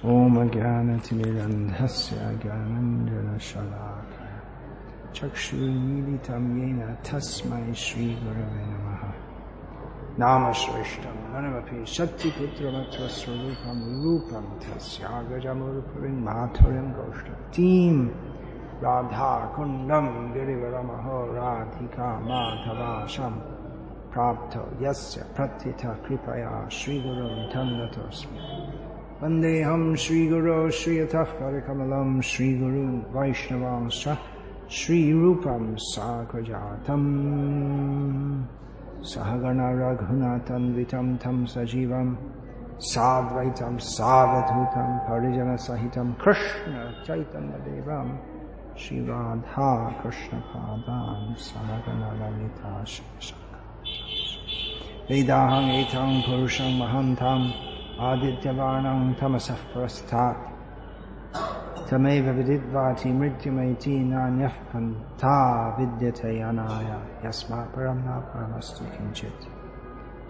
ॐ ज्ञानतिमिरन्धस्य ज्ञानञ्जनशलाकय चक्षुर्मीलितं येन तस्मै श्रीगुरवे नमः नामश्रेष्ठं मनमपि शक्तिपुत्रमत्वस्वरूपं रूपं तस्यागजमुरुपुरिन्माथुरीं गोष्ठतीं राधाकुण्डं गिरिवरमहो राधिका माधवाशं प्राप्तो यस्य प्रथितः कृपया श्रीगुरुं धन्वतोऽस्मि वन्देऽहं श्रीगुरो श्रियतः करकमलं श्रीगुरून् वैष्णवांश्च श्रीरूपं साकजातम् सहगण रघुनाथन्वितं तं सजीवं, साद्वैतं सावधूतं परिजनसहितं कृष्णचैतन्यदेवं श्रीराधा कृष्णपादान् सहगणललिता वेदाहं एतं पुरुषं महान्ताम् आदित्यवाणं तमसः पुरस्तात् तमेव विदिद्वाति मृत्युमैति नान्यः पन्था विद्यते अनाय यस्मात् परं न परमस्तु किञ्चित्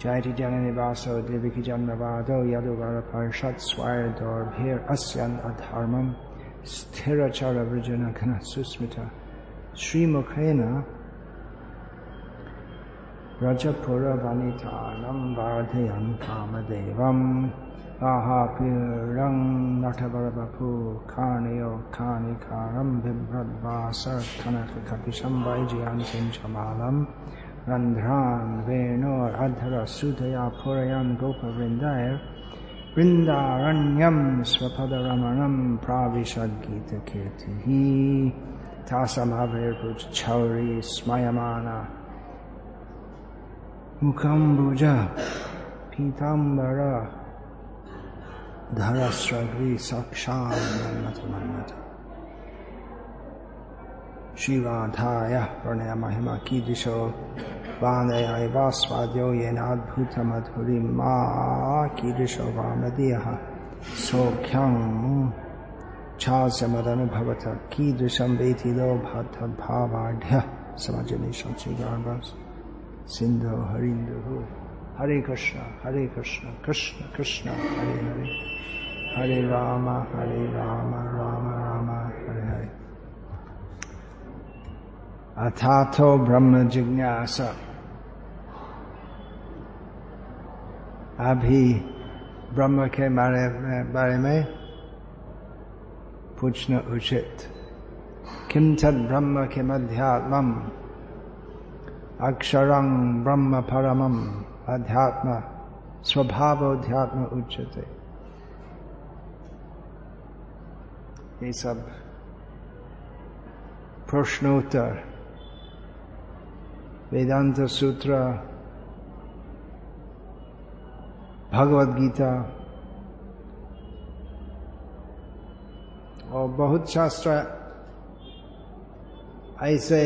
जयति जननिवासो दिविकी जन्मवादो यदुवरपर्षत् स्वैर्दौर्भिरस्यन् अधर्मं स्थिरचरवृजनघनः सुस्मित श्रीमुखेन रजपुरवनितानं वर्धयन् कामदेवम्। आहापीरं नटवरबपु खाणयो खानिकारं बिभ्रद्वासर्कनककपिशं वैजयन्तीं च मालं रन्ध्रान् वेणोरधरसुधया पुरयन् गोपवृन्दैर् वृन्दारण्यं स्वपदरमणं प्राविशद्गीतकीर्तिः। तासमभिर्भुच्छौरी स्मयमाना मुखम्बुज पीताम्बर धरस्रग्री मन्मथ श्रीराधाय प्रणयमहिमा कीदृशो वादयैवास्वाद्यो येनाद्भुतमधुरी मा कीदृशो वामदीयः सौख्यं छास्यमदनुभवत कीदृशं वेति लोभतद्भावाढ्यः समजनिशं श्रीगार्भस् सिन्धो हरिन्दुः हरे कृष्ण हरे कृष्ण कृष्ण कृष्ण, हरे हरे। हरे राम हरे राम राम राम, हरे हरे। अथातो ब्रह्म जिज्ञास। अभी ब्रह्म के बारे में बारे में पूछना उचित। किम तद ब्रह्म के मध्यात्मम अक्षरं ब्रह्म परमम अध्यात्म स्वभावोध्यात्म उच्चते ये सब प्रश्नोत्तर, वेदांत सूत्र, भगवत गीता, और बहुत शास्त्र, ऐसे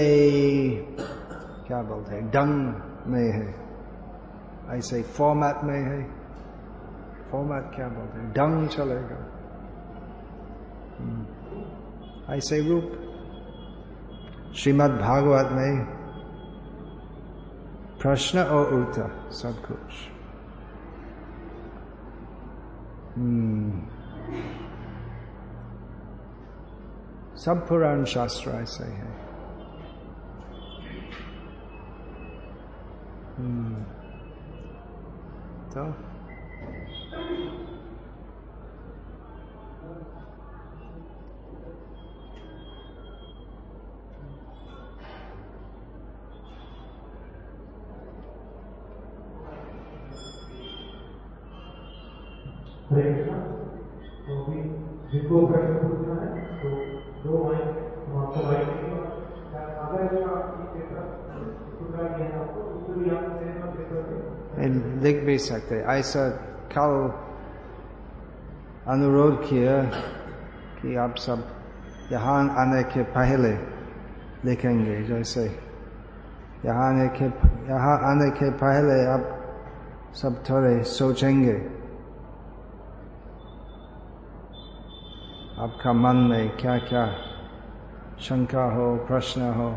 क्या बोलते हैं? डंग में है। ऐसे फॉर्मेट में है। फॉर्मेट क्या बोलते हैं? डंग चलेगा। ऐसे रूप। श्रीमद् भागवत में प्रश्न और उत्तर, सब कुछ। सब पुराण शास्त्र ऐसे है। तो हरे लिख भी सकते। ऐसा कल अनुरोध किया कि आप सब यहाँ आने के पहले लिखेंगे जैसे यहाँ आने के, यहाँ आने के पहले आप सब थोड़े सोचेंगे। आपका मन में क्या क्या शंका हो, प्रश्न हो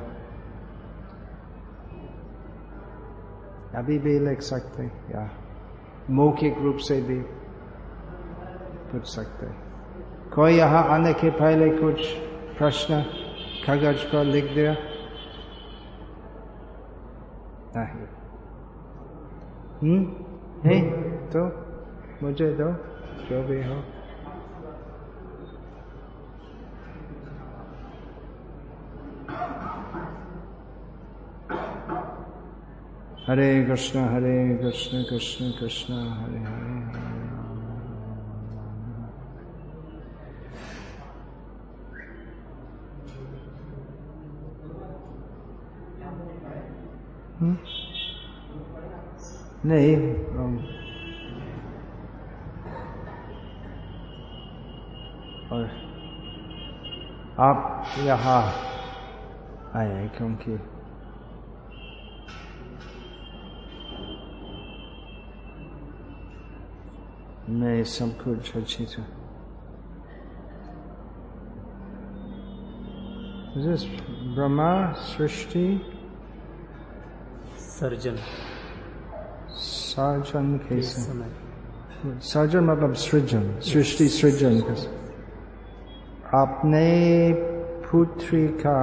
अभी भी लिख सकते या मौखिक रूप से भी पूछ सकते कोई यहाँ आने के पहले कुछ प्रश्न कागज़ पर लिख दिया? नहीं। हम्म? है तो मुझे दो जो भी हो। हरे कृष्ण हरे कृष्ण कृष्ण कृष्ण हरे हरे? नहीं और आप यहाँ आए क्योंकि मैं सब कुछ अच्छी से ब्रह्मा सृष्टि सर्जन सर्जन कैसे? समय सर्जन मतलब सृजन सृष्टि सृजन कैसे? आपने पुत्री का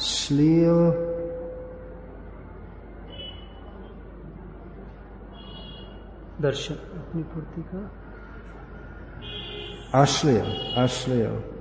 श्लील दर्शन अपनी पूर्ति का। आश्रय आश्रय।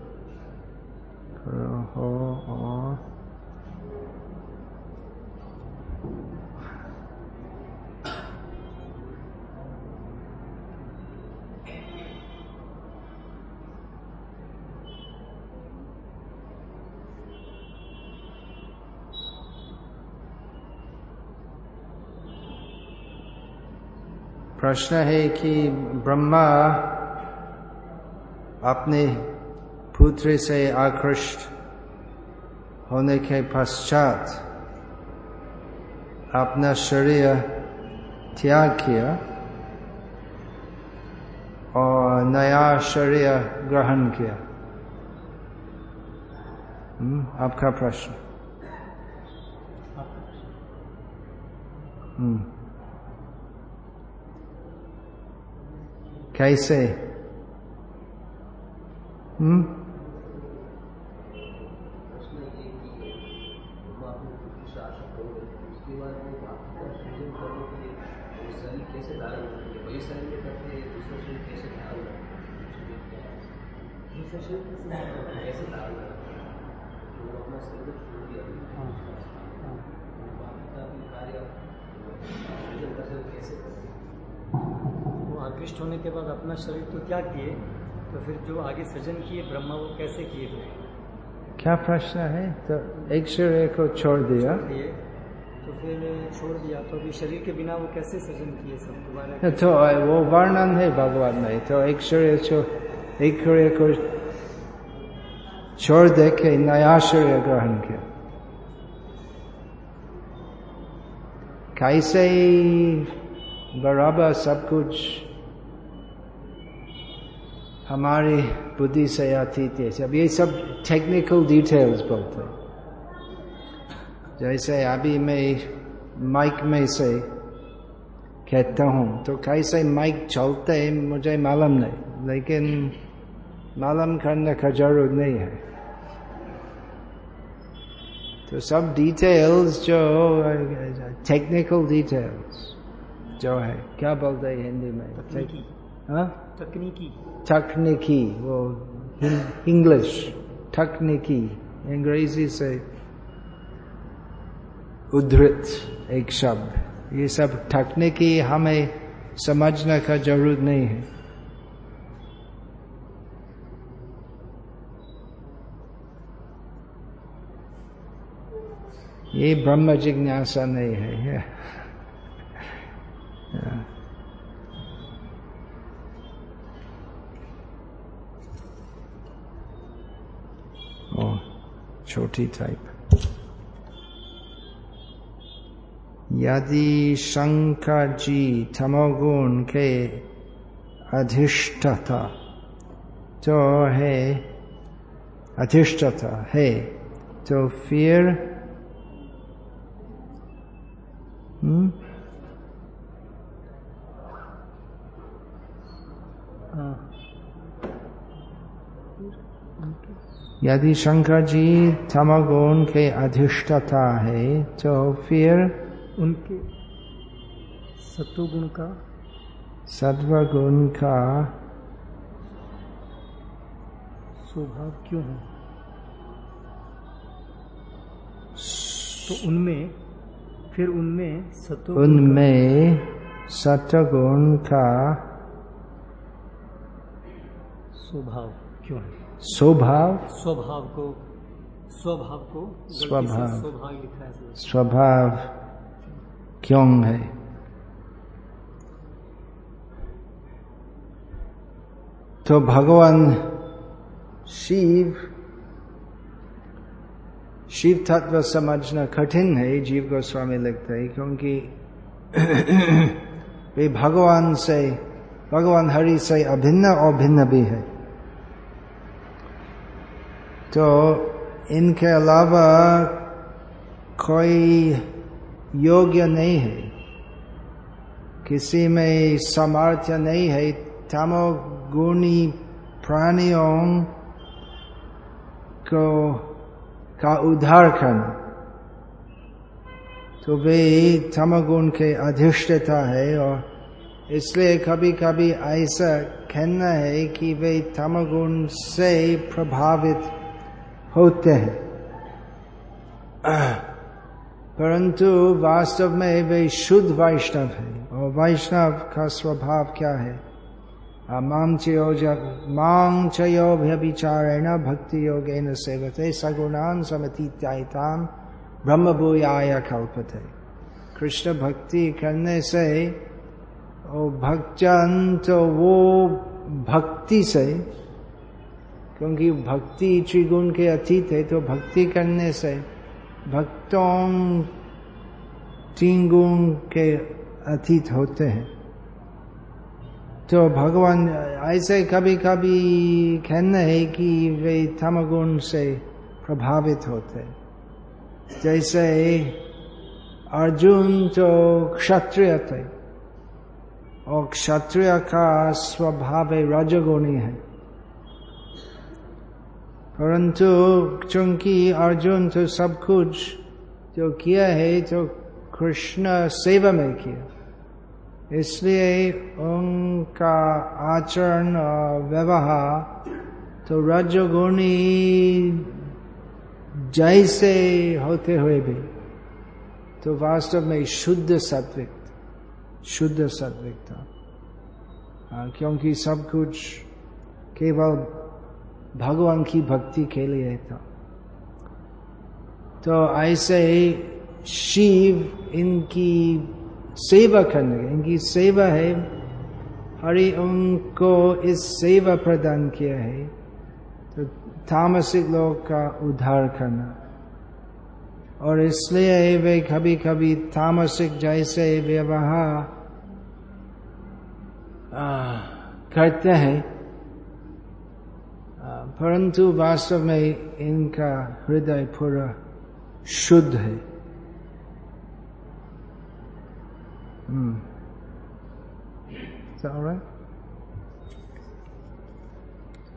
प्रश्न है कि ब्रह्मा अपने पुत्र से आकृष्ट होने के पश्चात अपना शरीर त्याग किया और नया शरीर ग्रहण किया। हम्म, आपका प्रश्न। हम्म। कैसे हम्म आकृष्ट होने के बाद अपना शरीर तो त्याग किए तो फिर जो आगे सृजन किए ब्रह्मा वो कैसे किए फिर? क्या प्रश्न है? तो एक शरीर को छोड़ दिया। तो फिर छोड़ दिया तो अभी शरीर के बिना वो कैसे सृजन किए सब? दोबारा तो वो वर्णन है भगवान में। तो एक शरीर छो एक शरीर को छोड़ दे के नया शरीर ग्रहण किया। कैसे बराबर सब कुछ हमारी बुद्धि से अतीत है। सब ये सब टेक्निकल डिटेल्स बोलते हैं। जैसे अभी मैं माइक में से कहता हूँ तो कैसे माइक चलते हैं मुझे मालूम नहीं लेकिन मालूम करने का ज़रूरत नहीं है। तो सब डिटेल्स जो टेक्निकल डिटेल्स जो है क्या बोलते हैं हिंदी में? हाँ? तकनीकी तकनीकी वो इंग्लिश तकनीकी अंग्रेज़ी से उद्धृत एक शब्द ये सब तकनीकी हमें समझने का ज़रूरत नहीं है ये ब्रह्म जिज्ञासा नहीं है ओ छोटी टाइप यदि शंकर जी तमोगुण के अधिष्ठता तो है, अधिष्ठता है तो फिर हम्म हाँ यदि शंकर जी तमगुण के अधिष्ठता है तो फिर उनके सत्वगुण का सत्वगुण का स्वभाव क्यों है? तो उनमें फिर उनमें सत्व उनमें सत्वगुण का स्वभाव क्यों है? स्वभाव स्वभाव को स्वभाव को स्वभाव। स्वभाव लिखा है स्वभाव क्यों है? तो भगवान शिव शिव तत्व समझना कठिन है जीव गोस्वामी लगता है क्योंकि वे भगवान से भगवान हरि से अभिन्न और भिन्न भी है। तो इनके अलावा कोई योग्य नहीं है। किसी में सामर्थ्य नहीं है। तमोगुणी प्राणियों को का उद्धार करना। तो वे तमगुण के अधिष्ठता है और इसलिए कभी कभी ऐसा कहना है कि वे तमगुण से प्रभावित होते हैं। परंतु वास्तव में वे शुद्ध वैष्णव है। और वैष्णव का स्वभाव क्या है? माम चयो भक्ति योगेन सेवते सगुणान समतीत्यायताम ब्रह्म भूयाय कल्पते। कृष्ण भक्ति करने से, ओ भक्तजन तो वो भक्ति से क्योंकि भक्ति त्रिगुण के अतीत है तो भक्ति करने से भक्तों तीन गुण के अतीत होते हैं। तो भगवान ऐसे कभी कभी कहना है कि वे तमगुण से प्रभावित होते जैसे अर्जुन तो क्षत्रिय थे, और क्षत्रिय का स्वभाव रजगुणी है। परंतु चूँकि अर्जुन तो सब कुछ जो किया है तो कृष्ण सेवा में किया। इसलिए उनका आचरण और व्यवहार तो रजगुणी जैसे होते हुए भी तो वास्तव में शुद्ध सात्विक शुद्ध सात्विक था। हाँ, क्योंकि सब कुछ केवल भगवान की भक्ति के लिए था। तो ऐसे शिव इनकी सेवा करने इनकी सेवा है हरि उनको इस सेवा प्रदान किया है। तो तामसिक लोग का उद्धार करना। और इसलिए वे कभी कभी तामसिक जैसे व्यवहार करते हैं। परंतु वास्तव में इनका हृदय पूरा शुद्ध है Hmm. Is that all right?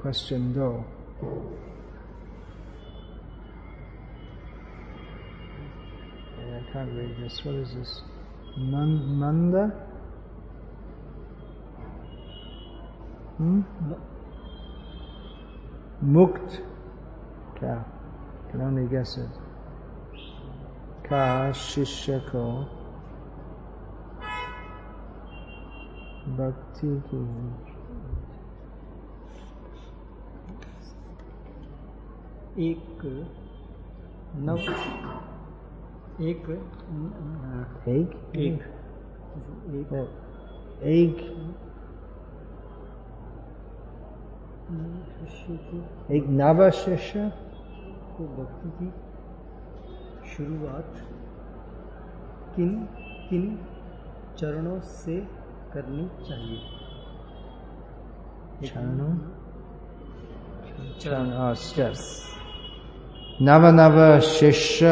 Question do. Yeah, I can't read this. What is this? Nan- Nanda? Hmm? Mukt? क्या can only guess it. का शिष्य को भक्ति की एक नव एक एक एक एक एक शिष्य को एक नव शिष्य को भक्ति की शुरुआत किन किन चरणों से करनी चाहिए? चरणों? चरण नव नव शिष्य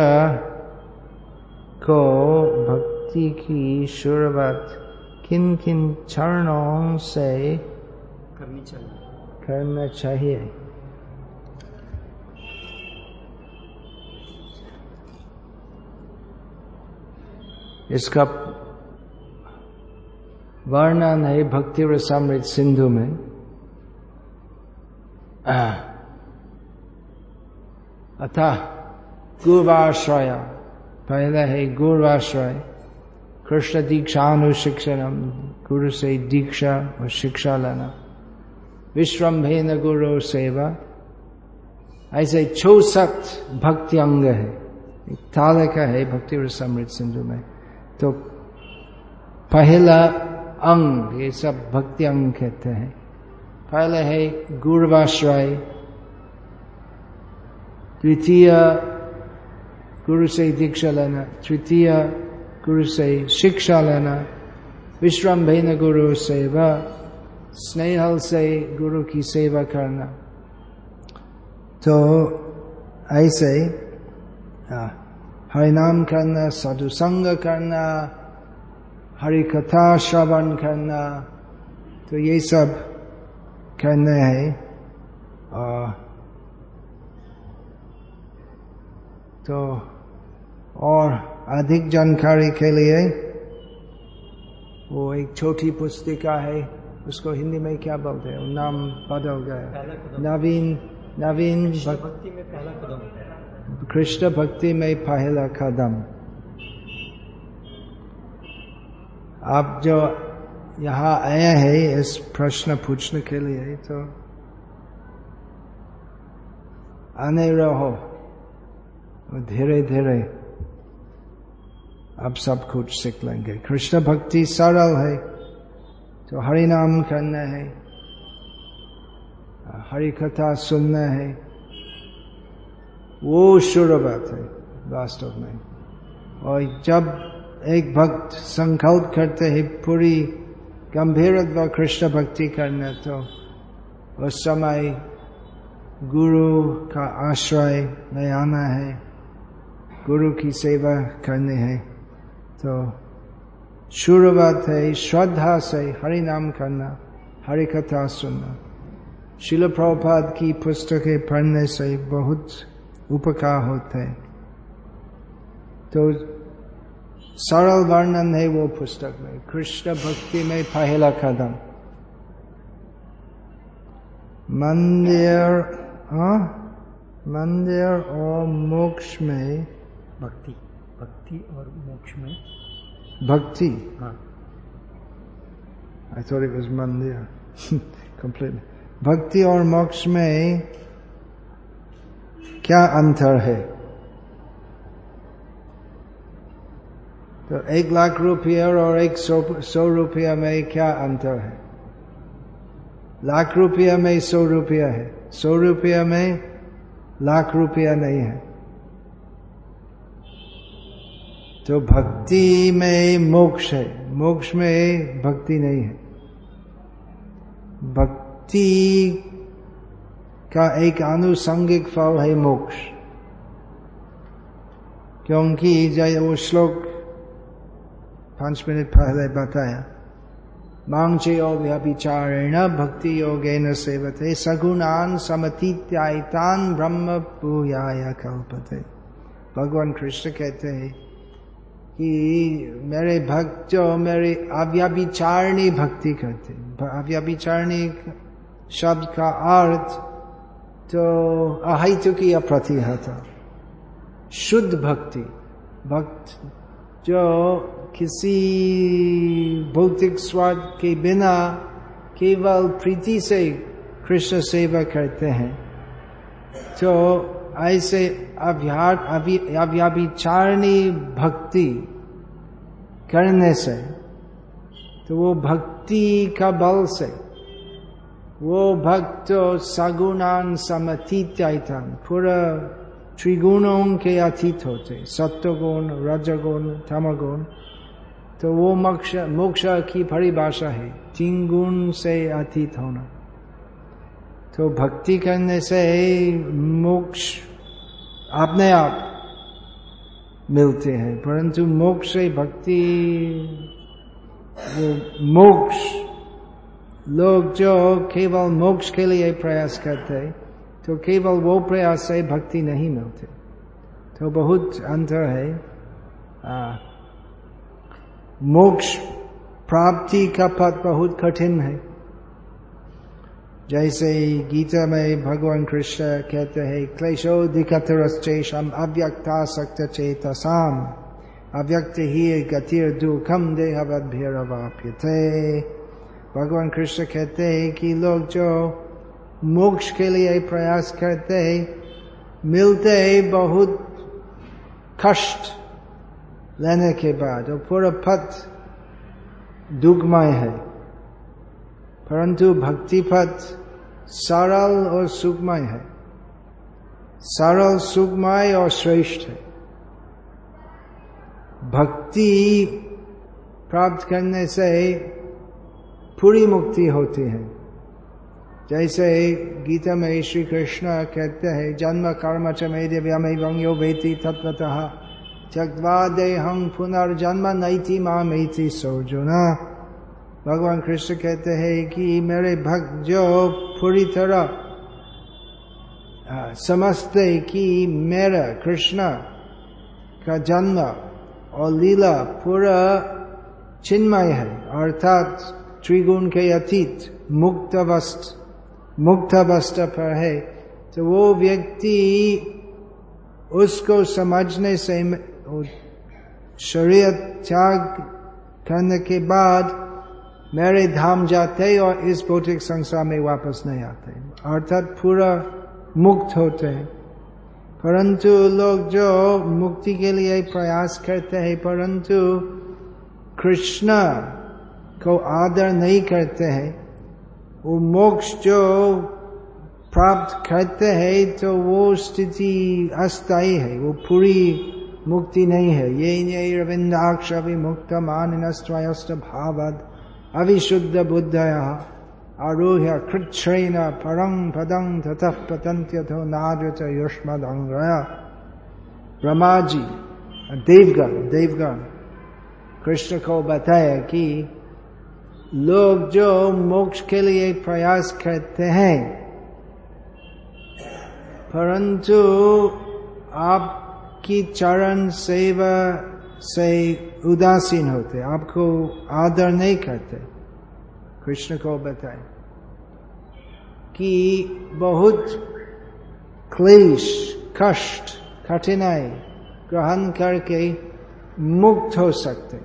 को भक्ति की शुरुआत किन किन चरणों से करनी चाहिए? करना चाहिए। इसका वर्णन है भक्ति और समृद्ध सिंधु में। अतः गुरुवाश्रय। पहले है गुरुवाश्रय। कृष्ण दीक्षा अनुशिक्षण गुरु से दीक्षा और शिक्षा लेना। विश्वम्भेन गुरु सेवा। ऐसे चौसठ भक्ति अंग है। तालिका है भक्ति रसामृत सिंधु में। तो पहला अंग, ये सब भक्ति अंग कहते हैं। पहला है गुरुवाश्रय। द्वितीय गुरु से दीक्षा लेना। तृतीय गुरु से शिक्षा लेना। विश्राम भेन गुरु सेवा। स्नेहल से गुरु की सेवा करना। तो ऐसे हरिनाम करना साधु संग करना हरि कथा श्रवण करना तो ये सब करने हैं। तो और अधिक जानकारी के लिए वो एक छोटी पुस्तिका है। उसको हिंदी में क्या बोलते हैं? नाम बदल गया। नवीन नवीन भक्ति। में पहला कदम। कृष्ण भक्ति में पहला कदम। आप जो यहाँ आए हैं इस प्रश्न पूछने के लिए तो आने रहो। धीरे धीरे आप सब कुछ सीख लेंगे। कृष्ण भक्ति सरल है। तो हरि नाम करना है। हरि कथा सुनना है। वो शुरुआत है, वास्तव में। और जब एक भक्त संकल्प करते हैं पूरी गंभीर कृष्ण भक्ति करना तो उस समय गुरु का आश्रय में आना है। गुरु की सेवा करनी है। तो शुरुआत है श्रद्धा से हरि नाम करना हरि कथा सुनना शिल प्रभुपाद की पुस्तकें पढ़ने से बहुत उपकार होते हैं तो सरल वर्णन है वो पुस्तक में कृष्ण भक्ति में पहला कदम मंदिर मंदिर और मोक्ष में भक्ति भक्ति और मोक्ष में भक्ति हाँ I thought it was मंदिर completely. भक्ति और मोक्ष में क्या अंतर है तो एक लाख रुपया और एक सौ सौ रुपया में क्या अंतर है? लाख रुपया में सौ रुपया है सौ रुपया में लाख रुपया नहीं है। तो भक्ति में मोक्ष है। मोक्ष में भक्ति नहीं है। भक्ति का एक आनुषंगिक फल है मोक्ष। क्योंकि जय वो श्लोक पाँच मिनट पहले बताया मांगचे व्यभिचारेण भक्ति योगेन सेवते, सगुणान समतीत्यायतान ब्रह्म पूयाय कल्पते। भगवान कृष्ण कहते हैं कि मेरे भक्त जो मेरे अव्यभिचारणी भक्ति करते अव्यभिचारणी शब्द का अर्थ तो अहितुकी प्रतिहत शुद्ध भक्ति, भक्त जो किसी भौतिक स्वाद के बिना केवल प्रीति से कृष्ण सेवा करते हैं तो ऐसे अव्याभिचारणी भक्ति करने से तो वो भक्ति का बल से, वो भक्त सगुणान समतीत्यायतान पूरा त्रिगुणों के अतीत होते, सत्वगुण, रजगुण, तमगुण तो वो मोक्ष मोक्ष की परिभाषा है, तीन गुण से अतीत होना। तो भक्ति करने से मोक्ष अपने आप मिलते हैं, परंतु मोक्ष से भक्ति, वो मोक्ष, लोग जो केवल मोक्ष के लिए प्रयास करते तो केवल वो प्रयास से भक्ति नहीं मिलते। तो बहुत अंतर है। मोक्ष प्राप्ति का पथ बहुत कठिन है। जैसे गीता में भगवान कृष्ण कहते हैं क्लेशोधिकतरश्चेषम अव्यक्ता सक्त चेतसाम अव्यक्त ही गतिर दुखम देहवद्भिरवाप्यते। भगवान कृष्ण कहते हैं कि लोग जो मोक्ष के लिए प्रयास करते हैं, मिलते हैं बहुत कष्ट लेने के बाद, और पूरा पथ दुखमय है। परंतु भक्ति पथ सरल और सुखमय है। सरल, सुखमय और श्रेष्ठ है। भक्ति प्राप्त करने से पूरी मुक्ति होती है। जैसे गीता में श्री कृष्ण कहते हैं, जन्म कर्म च मे दिव्यमयो वेति तत्वतः त्यक्वा देहम पुनर्जन्म नैति माँ मेति सोजुना। भगवान कृष्ण कहते हैं कि मेरे भक्त जो पूरी तरह समझते कि मेरा कृष्ण का जन्म और लीला पूरा चिन्मय है, अर्थात त्रिगुण के अतीत मुक्त वस्त मुक्त वस्त पर है। तो वो व्यक्ति उसको समझने से, शरीर त्याग करने के बाद मेरे धाम जाते और इस भौतिक संसार में वापस नहीं आते अर्थात पूरा मुक्त होते हैं। परंतु लोग जो मुक्ति के लिए प्रयास करते हैं, परंतु कृष्ण को आदर नहीं करते हैं, वो मोक्ष जो प्राप्त करते हैं तो वो स्थिति अस्थायी है, वो पूरी मुक्ति नहीं है। ये रविंदाक्ष अभिमुक्त मानस्त भावद अविशुद्ध बुद्धया, आरोह्य कृच्छ्रेण परं पदं ततः पतन्त्यथो नाजच युष्मदंगया ब्रह्मा जी देवगण देवगण, कृष्ण को बताया कि लोग जो मोक्ष के लिए प्रयास करते हैं, परंतु आपकी चरण सेवा से उदासीन होते, आपको आदर नहीं करते। कृष्ण को बताए कि बहुत क्लेश, कष्ट, कठिनाई ग्रहण करके मुक्त हो सकते।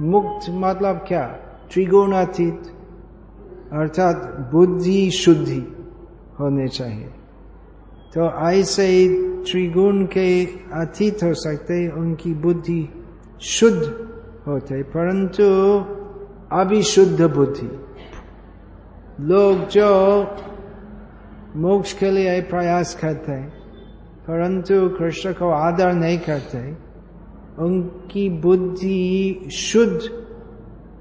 मुक्त मतलब क्या? त्रिगुणातीत, अर्थात बुद्धि शुद्धि होने चाहिए। तो ऐसे त्रिगुण के अतीत हो सकते, उनकी बुद्धि शुद्ध होते, परंतु अभिशुद्ध बुद्धि। लोग जो मोक्ष के लिए प्रयास करते हैं परंतु कृष्ण को आदर नहीं करते, उनकी बुद्धि शुद्ध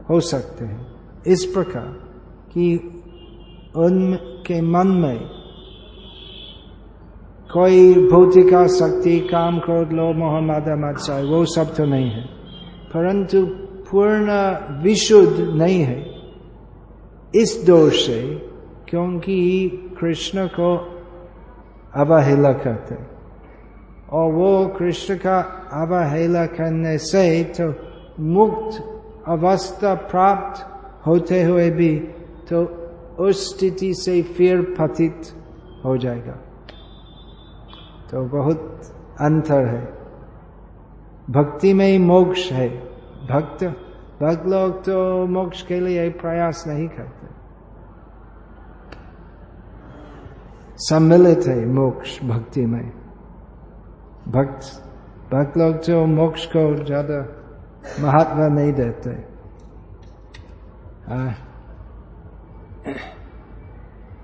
हो सकते हैं। इस प्रकार कि उनके मन में कोई भौतिका शक्ति काम क्रोध लो मोह, मादा मत्सर वो सब तो नहीं है। परंतु पूर्ण विशुद्ध नहीं है। इस दोष से, क्योंकि कृष्ण को अवहेला करते और वो कृष्ण का अवहेला करने से तो मुक्त अवस्था प्राप्त होते हुए भी तो उस स्थिति से फिर पतित हो जाएगा। तो बहुत अंतर है। भक्ति में ही मोक्ष है। भक्त भक्त लोग तो मोक्ष के लिए प्रयास नहीं करते। सम्मिलित है मोक्ष भक्ति में। भक्त भक्त लोग तो मोक्ष को ज़्यादा महत्व नहीं देते।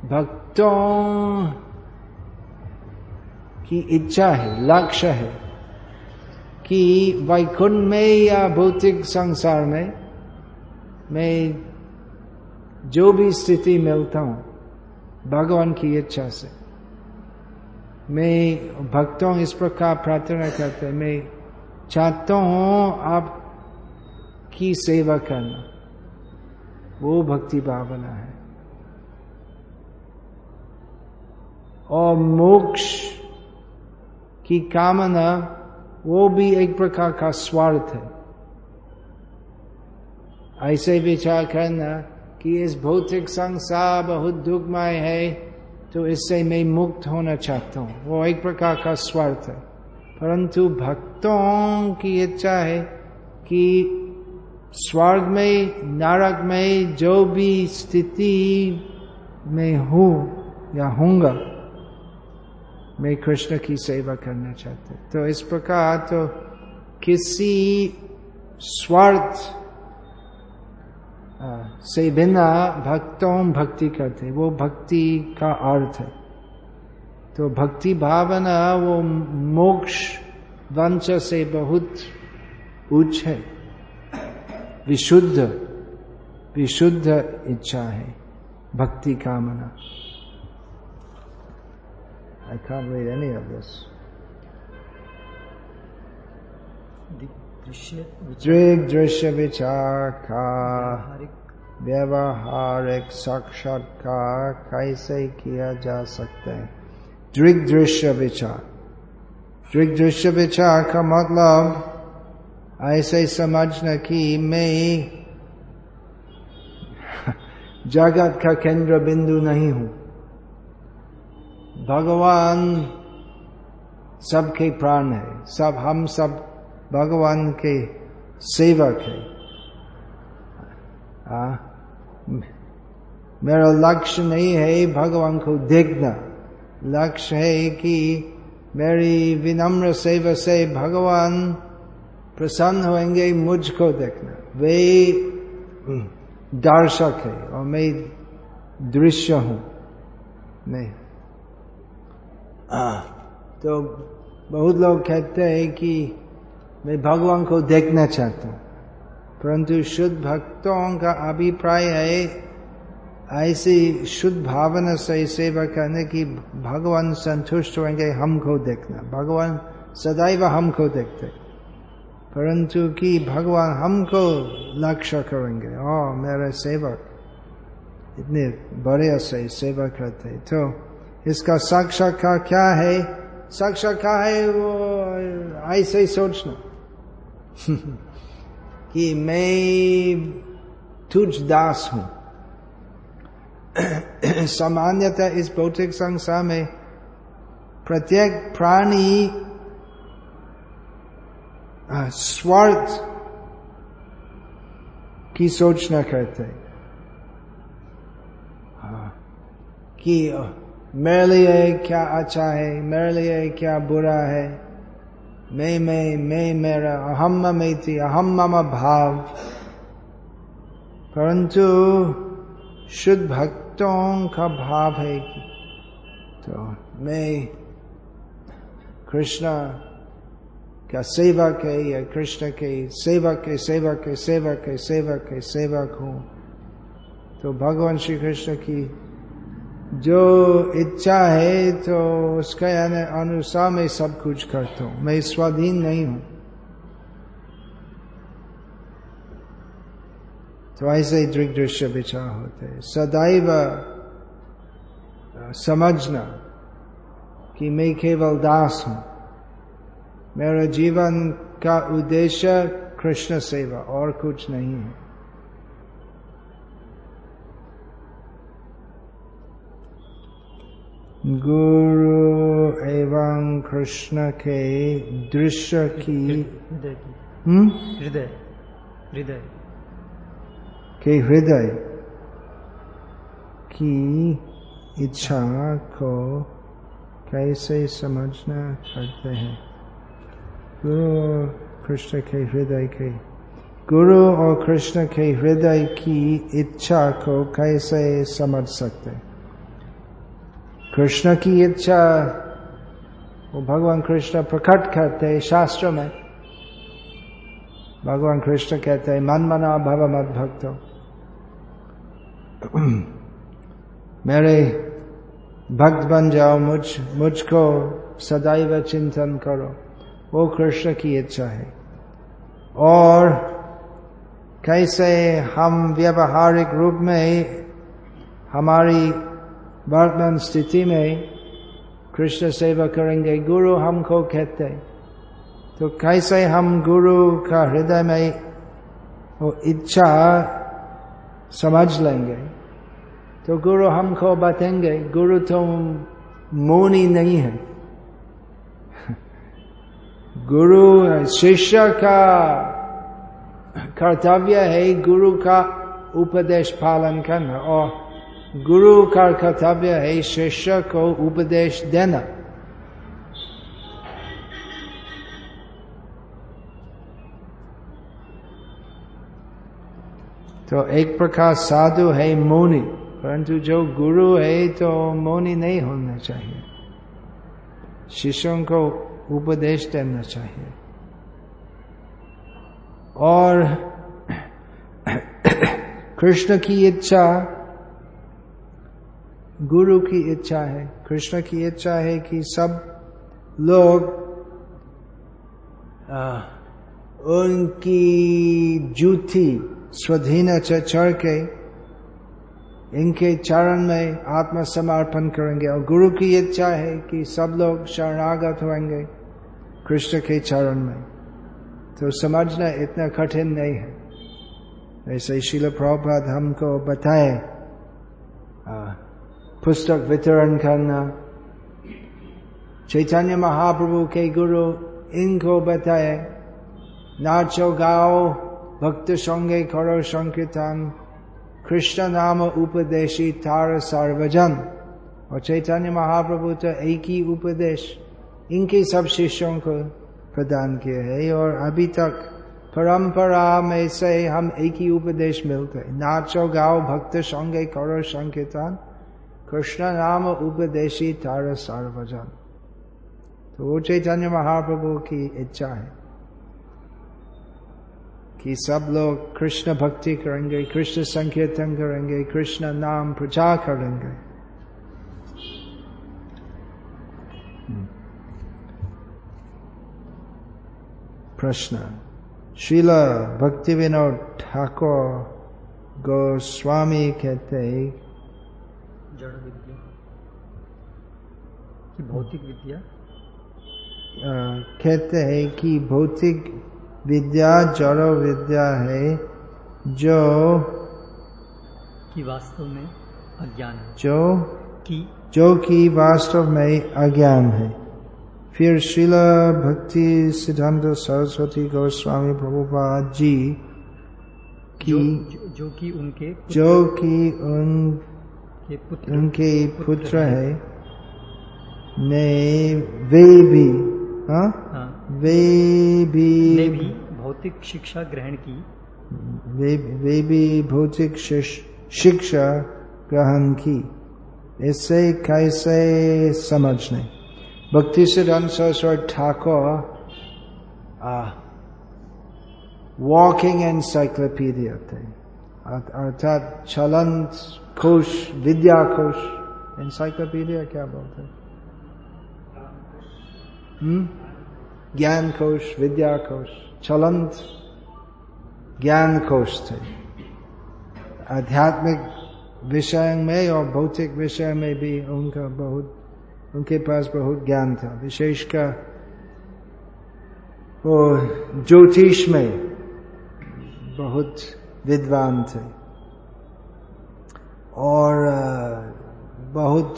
भक्तों की इच्छा है, लक्ष्य है कि वैकुंठ में या भौतिक संसार में मैं जो भी स्थिति मिलता हूँ, भगवान की इच्छा से, मैं भक्तों इस प्रकार प्रार्थना करते मैं चाहता हूँ आप की सेवा करना। वो भक्ति भावना है। और मोक्ष की कामना वो भी एक प्रकार का स्वार्थ है। ऐसे विचार करना कि इस भौतिक संसार बहुत दुखमय है तो इससे मैं मुक्त होना चाहता हूँ। वो एक प्रकार का स्वार्थ है। परंतु भक्तों की इच्छा है कि स्वर्ग में नरक में जो भी स्थिति में हूँ या हूँगा मैं कृष्ण की सेवा करना चाहते तो इस प्रकार तो किसी स्वार्थ से बिना भक्तों भक्ति करते वो भक्ति का अर्थ है। तो भक्ति भावना वो मोक्ष वंश से बहुत उच्च है। विशुद्ध विशुद्ध इच्छा है। भक्ति कामना। I can't read any of this. दृग दृश्य विचार का व्यवहारिक साक्षात्कार कैसे किया जा सकता है दृग दृश्य विचार दृग दृश्य विचार का मतलब ऐसे समझना कि मैं जगत का केंद्र बिंदु नहीं हूँ भगवान सबके प्राण है। सब हम सब भगवान के सेवक है। आ, मेरा लक्ष्य नहीं है भगवान को देखना। लक्ष्य है कि मेरी विनम्र सेवा से भगवान प्रसन्न होंगे मुझको देखना। वे दर्शक है और मैं दृश्य हूँ। आ, तो बहुत लोग कहते हैं कि मैं भगवान को देखना चाहता हूँ। परंतु शुद्ध भक्तों का अभिप्राय है, ऐसी शुद्ध भावना से सेवा करने की भगवान संतुष्ट होंगे, हमको देखना। भगवान सदैव हमको देखते। परंतु कि भगवान हमको लक्ष्य करेंगे ओ मेरे सेवक, इतने बड़े से सेवा करते तो इसका साक्षात्कार क्या है? साक्षात्कार है वो, ऐसे ही सोचना। कि मैं तुझ दास हूँ। सामान्यतः इस भौतिक संसार में प्रत्येक प्राणी स्वार्थ की सोचना करते कि मेरे लिए क्या अच्छा है? मेरे लिए क्या बुरा है? मैं मैं मैं, मेरा अहम में थी, अहम मम भाव। परंतु शुद्ध भक्तों का भाव है कि तो मैं कृष्ण का सेवक है या कृष्ण के सेवक के सेवक के सेवक के सेवक के सेवक हूँ। तो भगवान श्री कृष्ण की जो इच्छा है तो उसके अनुसार मैं सब कुछ करता हूँ। मैं स्वाधीन नहीं हूँ। तो ऐसे ही दृग दृश्य विचार होते सदैव समझना कि मैं केवल दास हूँ। मेरा जीवन का उद्देश्य कृष्ण सेवा, और कुछ नहीं है। गुरु एवं कृष्ण के दृश्य की हृदय हम्म? हृदय। हृदय। के हृदय की इच्छा को कैसे समझना करते हैं? गुरु कृष्ण के हृदय के। गुरु और कृष्ण के हृदय की इच्छा को कैसे समझ सकते हैं? कृष्ण की इच्छा वो भगवान कृष्ण प्रकट करते हैं शास्त्र में भगवान कृष्ण कहते हैं मन मना भव मत भक्तो मेरे भक्त बन जाओ मुझ मुझको सदैव चिंतन करो वो कृष्ण की इच्छा है और कैसे हम व्यवहारिक रूप में हमारी वर्तमान स्थिति में कृष्ण सेवा करेंगे गुरु हमको कहते तो कैसे हम गुरु का हृदय में वो इच्छा समझ लेंगे तो गुरु हमको बताएँगे गुरु तो मौनी नहीं है गुरु शिष्य का कर्तव्य है गुरु का उपदेश पालन करना और गुरु का कर्तव्य है शिष्य को उपदेश देना तो एक प्रकार साधु है मौनी, परंतु जो गुरु है तो मौनी नहीं होना चाहिए। शिष्यों को उपदेश देना चाहिए। और कृष्ण की इच्छा गुरु की इच्छा है कृष्ण की इच्छा है कि सब लोग आ, उनकी जूती स्वधीन चढ़ के इनके चरण में आत्मसमर्पण करेंगे। और गुरु की इच्छा है कि सब लोग शरणागत होंगे कृष्ण के चरण में। तो समझना इतना कठिन नहीं है। ऐसे शिल प्रभुपाद हमको बताए पुस्तक वितरण करना चैतन्य महाप्रभु के गुरु इनको बताए नाचो गाओ भक्त संगे करो संकीर्तन कृष्ण नाम उपदेशी तार सर्वजन और चैतन्य महाप्रभु तो एक ही उपदेश इनके सब शिष्यों को प्रदान किए है और अभी तक परंपरा में से हम एक ही उपदेश मिलते नाचो गाओ भक्त संगे करो संकीर्तन कृष्ण नाम उपदेशी तार सार्वजन तो वो चैतन्य महाप्रभु की इच्छा है कि सब लोग कृष्ण भक्ति करेंगे, कृष्ण संकीर्तन करेंगे, कृष्ण नाम प्रचार करेंगे। प्रश्न। शिल भक्ति विनोद ठाकुर गोस्वामी कहते जड़ विद्या की भौतिक विद्या। कहते हैं कि भौतिक विद्या जड़ विद्या है जो कि वास्तव में अज्ञान है। जो कि जो कि वास्तव में अज्ञान है। फिर शिला भक्ति सिद्धांत सरस्वती गोस्वामी प्रभुपाद जी की जो, जो, जो कि उनके जो कि उन पुत्र। उनके पुत्र है। ने वे भी हाँ? हाँ, वे भी। ने भी भौतिक शिक्षा ग्रहण की। वे वे भी भौतिक शिक्षा ग्रहण की। इससे कैसे समझने भक्ति सिद्धांत सरस्वती ठाकुर वॉकिंग एनसाइक्लोपीडिया थे। अर्थात चलंत कोश विद्या कोश एनसाइक्लोपीडिया क्या बोलते हैं? हम्म? ज्ञान कोश विद्या कोश चलंत, ज्ञान कोश थे। आध्यात्मिक विषय में और भौतिक विषय में भी उनका बहुत, उनके पास बहुत ज्ञान था। विशेषकर वो ज्योतिष में बहुत विद्वान थे। और बहुत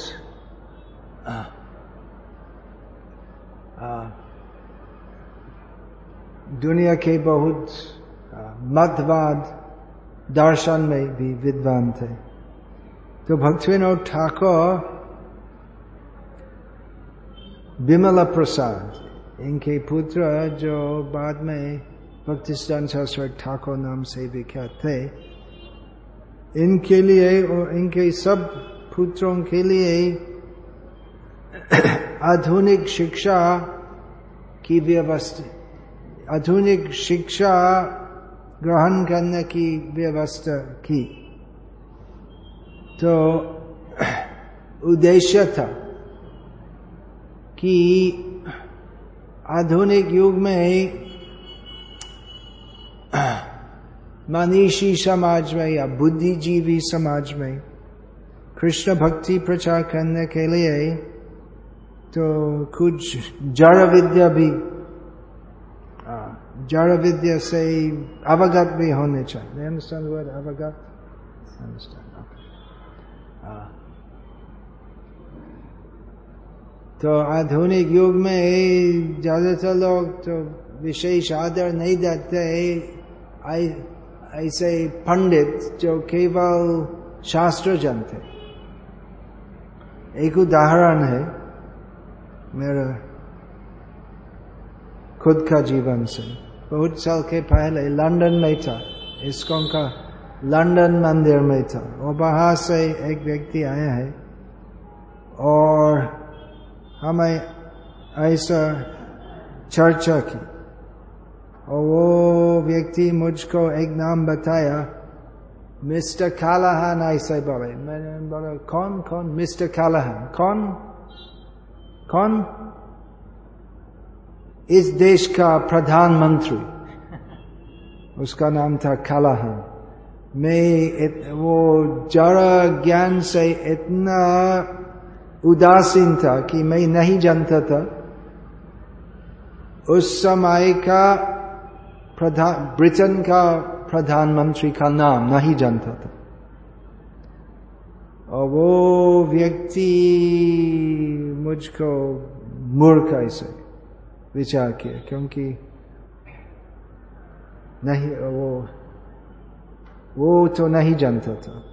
दुनिया के बहुत मतवाद दर्शन में भी विद्वान थे। तो भक्तिविनोद ठाकुर, विमला प्रसाद, इनके पुत्र जो बाद में सरस्वती ठाकुर नाम से विख्यात थे इनके लिए और इनके सब पुत्रों के लिए आधुनिक शिक्षा की व्यवस्था, आधुनिक शिक्षा ग्रहण करने की व्यवस्था की। तो उद्देश्य था कि आधुनिक युग में मनीषी समाज में या बुद्धिजीवी समाज में कृष्ण भक्ति प्रचार करने के लिए तो कुछ जड़ विद्या भी जड़ विद्या से अवगत भी होने चाहिए understand अवगत। तो आधुनिक युग में ज़्यादातर लोग तो विशेष आदर नहीं देते ऐसे पंडित जो केवल शास्त्र जानते एक उदाहरण है मेरा खुद का जीवन से। बहुत साल के पहले लंदन में था इसको का लंदन मंदिर में था। और बाहर से एक व्यक्ति आया है और हमें ऐसा चर्चा की। और वो व्यक्ति मुझको एक नाम बताया। मिस्टर कालाहान ऐसे बोले मैंने बोला कौन कौन? मिस्टर कालाहान कौन? कौन? इस देश का प्रधानमंत्री। उसका नाम था कालाहान। मैं इत, वो जरा ज्ञान से इतना उदासीन था कि मैं नहीं जानता था। उस समय का प्रधान ब्रिटेन का प्रधानमंत्री का नाम नहीं जानता था। और वो व्यक्ति मुझको मूर्ख ऐसे विचार किया, क्योंकि नहीं, वो वो तो नहीं जानता था।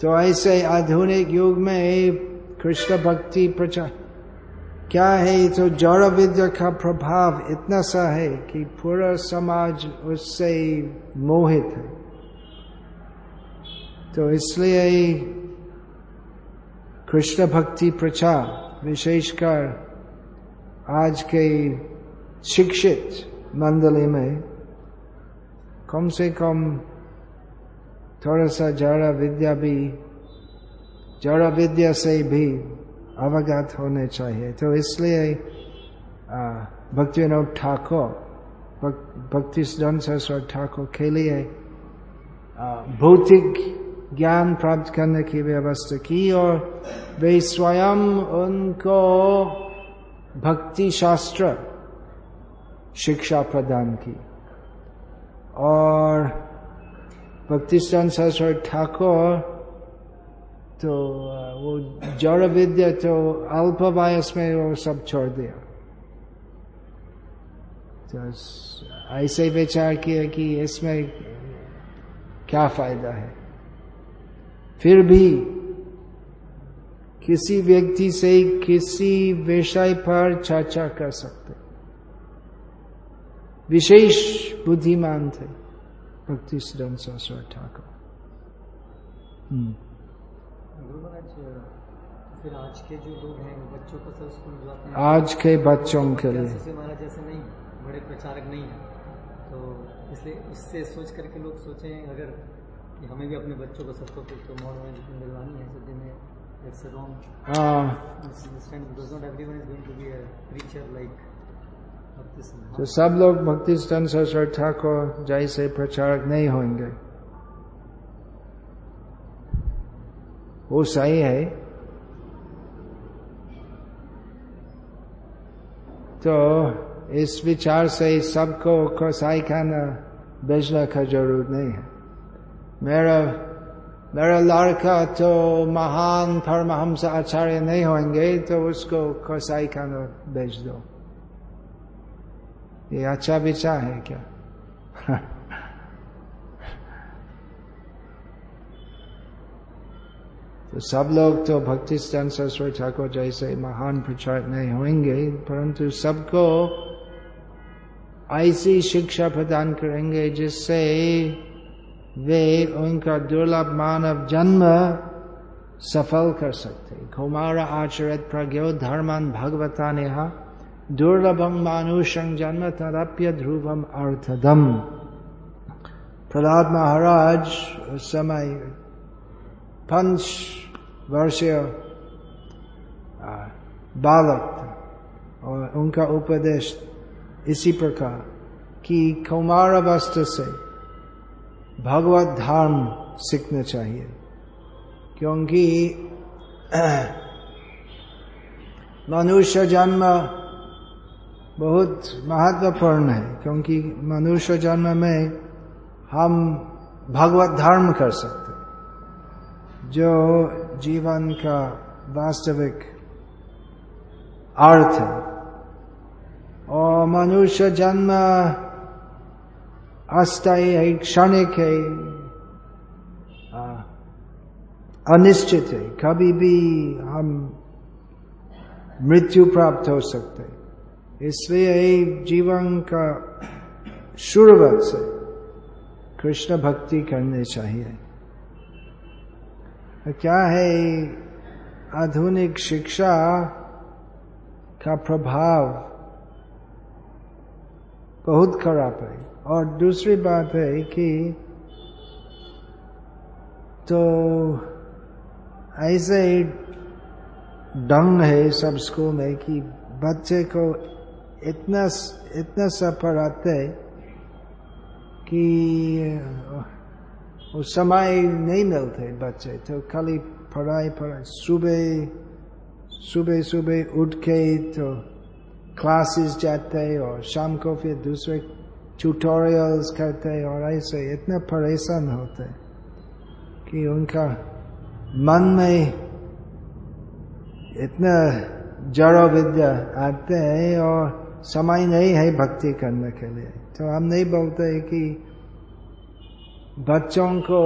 तो ऐसे आधुनिक युग में कृष्ण भक्ति प्रचार क्या है तो जड़ विद्या का प्रभाव इतना सा है कि पूरा समाज उससे मोहित है? तो इसलिए कृष्ण भक्ति प्रचार, विशेषकर आज के शिक्षित मंडली में कम से कम थोड़ा सा जड़ा विद्या भी, जड़ा विद्या से भी अवगत होने चाहिए। तो इसलिए भक्ति विनोद ठाकुर भक्ति जन सरस्वत ठाकुर के लिए भौतिक ज्ञान प्राप्त करने की व्यवस्था की और वे स्वयं उनको भक्ति शास्त्र शिक्षा प्रदान की। और भक्ति सरस्वत ठाकुर तो वो जड़ विद्या तो अल्प वयस में वो सब छोड़ दिया तो ऐसे विचार किया कि इसमें क्या फ़ायदा है। फिर भी किसी व्यक्ति से किसी विषय पर चर्चा कर सकते। विशेष बुद्धिमान थे। भक्ति श्रम सरस्वत ठाकुर। फिर आज के जो लोग हैं बच्चों को सब स्कूल हैं। आज के बच्चों के लिए। हमारा जैसे नहीं बड़े प्रचारक नहीं है। तो इसलिए उससे सोच करके लोग सोचे अगर हमें भी अपने बच्चों को सबको कुछ तो मॉडल एजुकेशन दिलवानी है हाँ। not everyone is going to be a preacher like Bhakti Sangha. तो सब लोग भक्ति स्तन सरस्वत ठाकुर जैसे प्रचारक नहीं होंगे। वो सही है। तो इस विचार से सबको कसाई खाना बेचने का ज़रूरत नहीं है। मेरा मेरा लड़का तो महान परमहंस आचार्य नहीं होंगे तो उसको कसाई खाना बेच दो। ये अच्छा विचार है क्या? तो सब लोग तो भक्ति स्तन सरस्वती ठाकुर जैसे महान प्रचारक नहीं होंगे, परंतु सबको ऐसी शिक्षा प्रदान करेंगे जिससे वे उनका दुर्लभ मानव जन्म सफल कर सकते कुमार आचरित प्रज्ञो धर्मान भगवता नेहा दुर्लभम मानुषं जन्म तदप्य ध्रुवम अर्थदम। प्रहलाद महाराज समय पंच वर्षीय बालक और उनका उपदेश इसी प्रकार कि कुमार अवस्था से भगवत धर्म सीखना चाहिए क्योंकि मनुष्य जन्म बहुत महत्वपूर्ण है क्योंकि मनुष्य जन्म में हम भगवत धर्म कर सकते जो जीवन का वास्तविक अर्थ है। और मनुष्य जन्म अस्थायी है, क्षणिक है अनिश्चित है। कभी भी हम मृत्यु प्राप्त हो सकते इसलिए जीवन का शुरुआत से कृष्ण भक्ति करनी चाहिए। क्या है आधुनिक शिक्षा का प्रभाव? बहुत खराब है। और दूसरी बात है कि तो ऐसे ही ढंग है सब स्कूल में कि बच्चे को इतना इतना सा पढ़ाते कि वो समय नहीं मिलते बच्चे। तो खाली पढ़ाई पढ़ाई। सुबह सुबह सुबह उठ के तो क्लासेस जाते और शाम को फिर दूसरे ट्यूटोरियल्स करते और ऐसे इतना परेशान होते कि उनका मन में इतना जड़ो विद्या आते हैं और समय नहीं है भक्ति करने के लिए। तो हम नहीं बोलते कि बच्चों को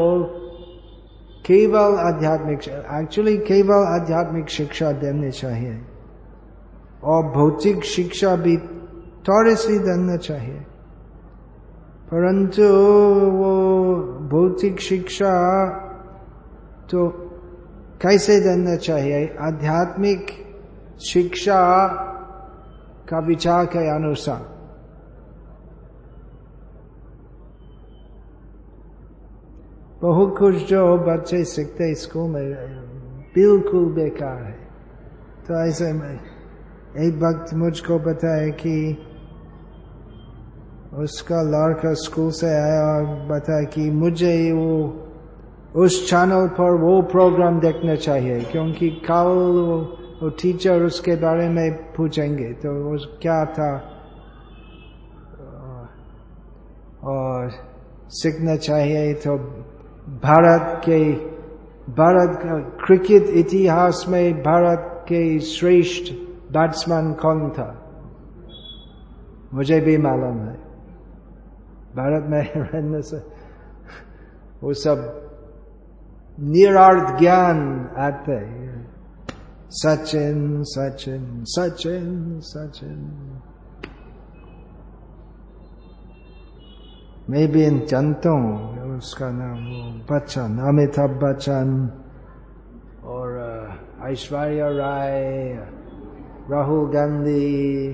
केवल आध्यात्मिक एक्चुअली केवल आध्यात्मिक शिक्षा देनी चाहिए और भौतिक शिक्षा भी थोड़ी सी देना चाहिए परंतु वो भौतिक शिक्षा तो कैसे देना चाहिए आध्यात्मिक शिक्षा का विचार के अनुसार बहुत कुछ जो बच्चे सीखते स्कूल में बिल्कुल बेकार है। तो ऐसे में एक वक्त मुझको बताया कि उसका लड़का स्कूल से आया और बताया कि मुझे वो उस चैनल पर वो प्रोग्राम देखना चाहिए क्योंकि कल वो, वो टीचर उसके बारे में पूछेंगे तो वो क्या था और सीखना चाहिए तो भारत के भारत क्रिकेट इतिहास में भारत के श्रेष्ठ बैट्समैन कौन था मुझे भी मालूम है भारत में रहने से वो सब निरार्थ ज्ञान आते सचिन सचिन सचिन सचिन मैं भी इन जानता हूँ उसका नाम बच्चन अमिताभ बच्चन और ऐश्वर्या राय राहुल गांधी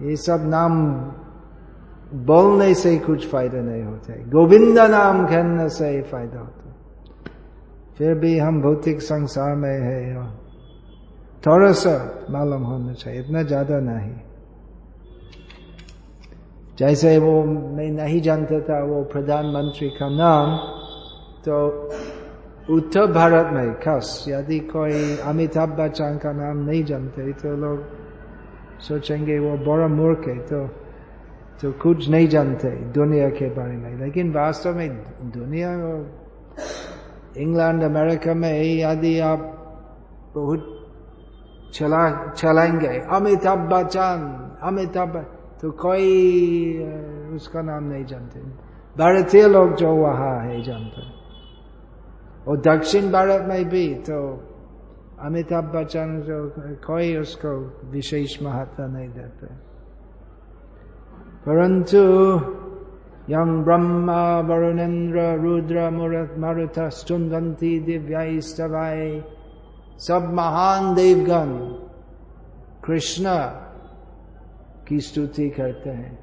ये सब नाम बोलने से कुछ फ़ायदा नहीं होता गोविंद नाम कहने से ही फ़ायदा होता फिर भी हम भौतिक संसार में है थोड़ा सा मालूम होना चाहिए, इतना ज़्यादा नहीं। जैसे वो, मैं नहीं जानता था वो प्रधानमंत्री का नाम तो उत्तर भारत में खास, यदि कोई अमिताभ बच्चन का नाम नहीं जानते तो लोग सोचेंगे वो बड़ा मूर्ख है तो तो कुछ नहीं जानते दुनिया के बारे में। लेकिन वास्तव में दुनिया, इंग्लैंड, अमेरिका में यदि आप बहुत चला, चलाएँगे, अमिताभ बच्चन, अमिताभ तो कोई उसका नाम नहीं जानते। भारतीय लोग जो वहाँ है जानते और दक्षिण भारत में भी तो अमिताभ बच्चन जो, कोई उसको विशेष महत्व नहीं देते। परंतु यम ब्रह्मा, वरुणेन्द्र, रुद्र, मुरत, मरुत स्तुंदंती दिव्यास्तवाय, सब महान देवगण, कृष्ण की स्तुति करते हैं।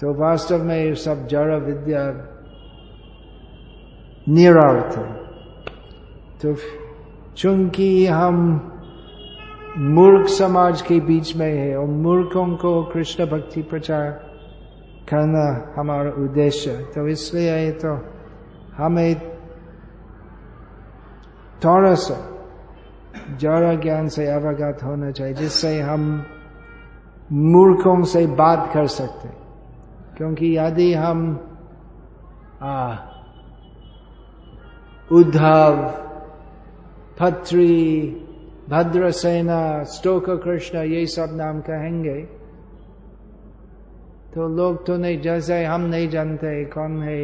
तो वास्तव में ये सब जड़ विद्या निरार्थ है। तो चूँकि हम मूर्ख समाज के बीच में है और मूर्खों को कृष्ण भक्ति प्रचार करना हमारा उद्देश्य तो इसलिए तो हमें थोड़ा सा जड़ ज्ञान से अवगत होना चाहिए, जिससे हम मूर्खों से बात कर सकते क्योंकि यदि हम आ, उद्धव पत्री भद्रसेना स्टोक कृष्ण ये सब नाम कहेंगे तो लोग तो नहीं जैसे हम नहीं जानते कौन है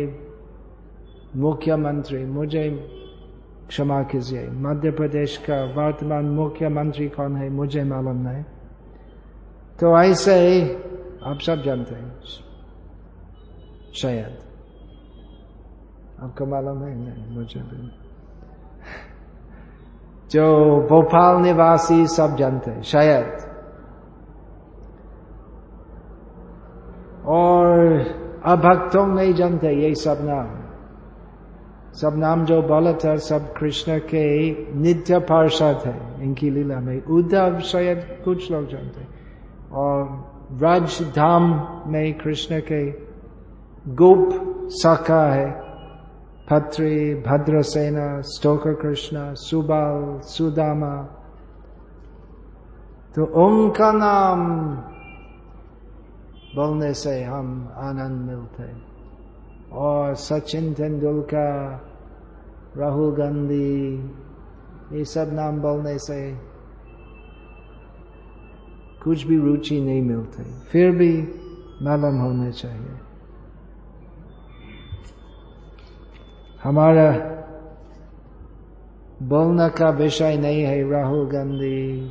मुख्यमंत्री मुझे क्षमा कीजिए। मध्य प्रदेश का वर्तमान मुख्यमंत्री कौन है मुझे मालूम नहीं। तो ऐसे आप सब जानते हैं, शायद। आपको मालूम है? नहीं, मुझे भी जो भोपाल निवासी सब जानते हैं, शायद। और अभक्तों नहीं जानते, ये सब नाम। सब नाम जो बोला था, सब कृष्ण के नित्य पार्षद है। इनकी लीला में उद्धव शायद कुछ लोग जानते और ब्रज धाम में कृष्ण के गोप शाखा है। भद्री भद्रसेना स्टोक कृष्ण सुबाल, सुदामा। तो उनका नाम बोलने से हम आनंद मिलते और सचिन तेंदुलकर, राहुल गांधी, ये सब नाम बोलने से कुछ भी रुचि नहीं मिलती, फिर भी मालूम होने चाहिए। हमारा बोलने का विषय नहीं है राहुल गांधी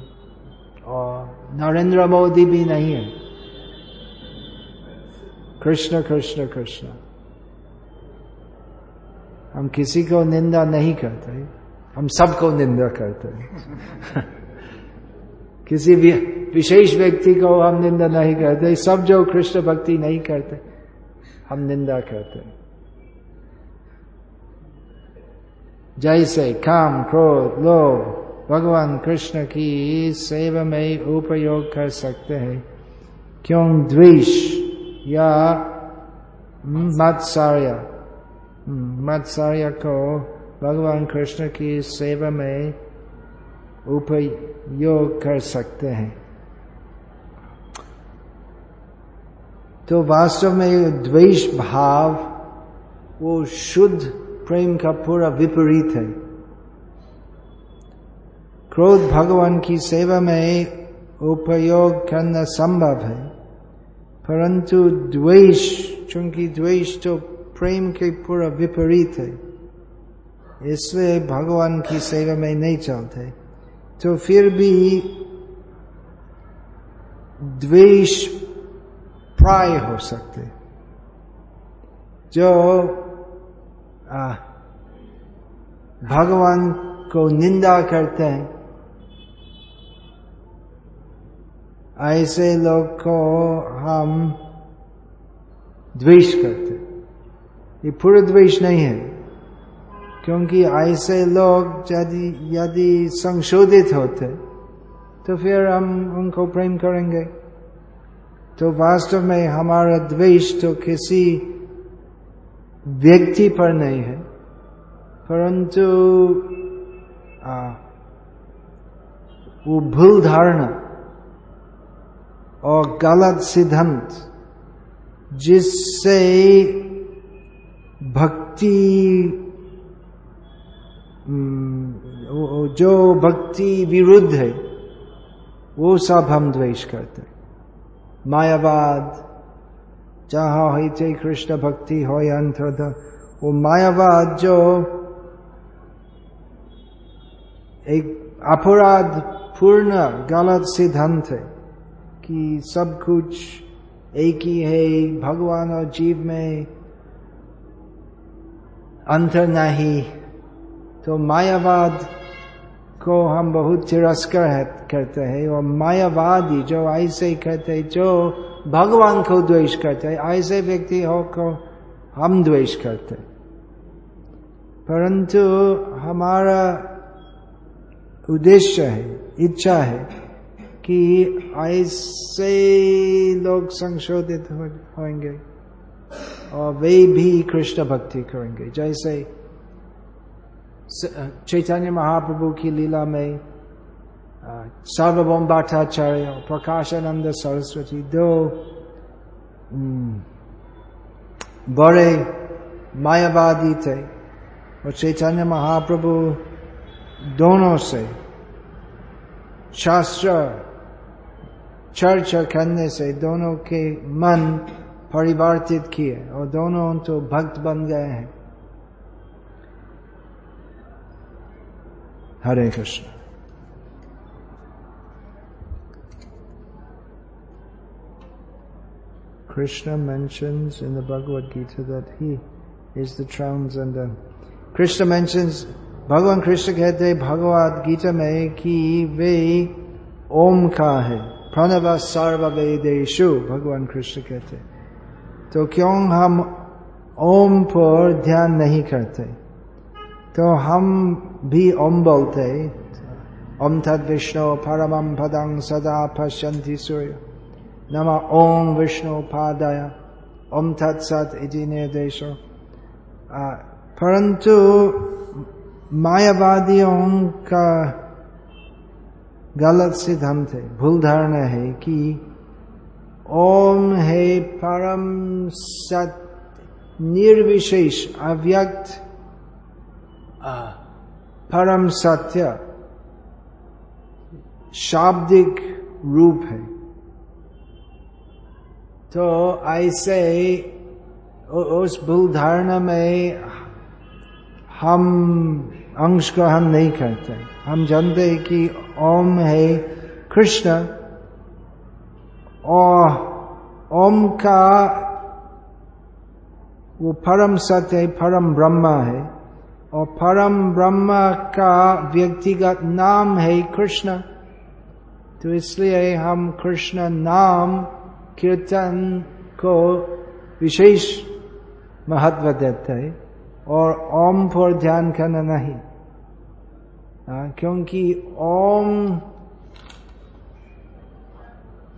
और नरेंद्र मोदी भी नहीं है। कृष्ण कृष्ण कृष्ण। हम किसी को निंदा नहीं करते, हम सबको निंदा करते हैं। किसी भी विशेष व्यक्ति को हम निंदा नहीं करते, सब जो कृष्ण भक्ति नहीं करते, हम निंदा करते जैसे काम, क्रोध, लोभ, भगवान कृष्ण की सेवा में उपयोग कर सकते हैं। क्यों? द्वेष या मत्सार्य। मत्सार्य को भगवान कृष्ण की सेवा में उपयोग कर सकते हैं। तो वास्तव में द्वेष भाव, वो शुद्ध प्रेम का पूरा विपरीत है। क्रोध भगवान की सेवा में उपयोग करना संभव है, परंतु द्वेष, चूँकि द्वेष तो प्रेम के पूरा विपरीत है, इसलिए भगवान की सेवा में नहीं चलते। तो फिर भी द्वेष प्राय हो सकते। जो आ, भगवान को निंदा करते हैं ऐसे लोग को हम द्वेष करते ये पूरा द्वेष नहीं है। क्योंकि ऐसे लोग यदि यदि संशोधित होते तो फिर हम उनको प्रेम करेंगे। तो वास्तव में हमारा द्वेष तो किसी व्यक्ति पर नहीं है, परंतु वो भूल धारणा और गलत सिद्धांत जिससे भक्ति जो भक्ति विरुद्ध है, वो सब हम द्वेष करते मायावाद, जहा होते कृष्ण भक्ति, हो वो मायावाद जो एक अपराध पूर्ण गलत सिद्धांत है कि सब कुछ एक ही है, भगवान और जीव में अंतर नहीं। तो मायावाद को हम बहुत तिरस्कार करते हैं। और मायावादी जो ऐसे ही कहते जो भगवान को द्वेष करते हैं, ऐसे व्यक्ति हो को हम द्वेष करते परंतु हमारा उद्देश्य है, इच्छा है कि ऐसे लोग संशोधित होंगे और वे भी कृष्ण भक्ति करेंगे। जैसे चैतन्य महाप्रभु की लीला में सार्वभौम भट्टाचार्य प्रकाशानंद सरस्वती दो बड़े मायावादी थे और चैतन्य महाप्रभु दोनों से शास्त्र चर्चा करने से दोनों के मन परिवर्तित किए और दोनों तो भक्त बन गए हैं हरे Krishna Krishna mentions in the Bhagavad Gita that he is the transcendent. Krishna mentions, भगवान कृष्ण कहते हैं भगवत गीता में कि वे ओम का है प्रणव सर्व वेदेशु भगवान कृष्ण कहते तो क्यों हम ओम पर ध्यान नहीं करते तो हम भी ओम बोलते ओम तद विष्णु परमम पदं सदा पश्यन्ति सूर्य। नम ओम विष्णु पादाय ओम तत्सत इति निर्देश। परंतु मायावादियों का गलत सिद्धांत है, भूल धारणा है कि ओम है परम सत, निर्विशेष, अव्यक्त। परम सत्य शाब्दिक रूप है। तो ऐसे उस भूल धारणा में हम अंश ग्रहण नहीं करते। हम जानते हैं कि ओम है कृष्ण और ओम का वो परम सत्य है, परम ब्रह्मा है। और परम ब्रह्म का व्यक्तिगत नाम है कृष्ण। तो इसलिए हम कृष्ण नाम कीर्तन को विशेष महत्व देते हैं और ओम पर ध्यान करना नहीं। आ, क्योंकि ओम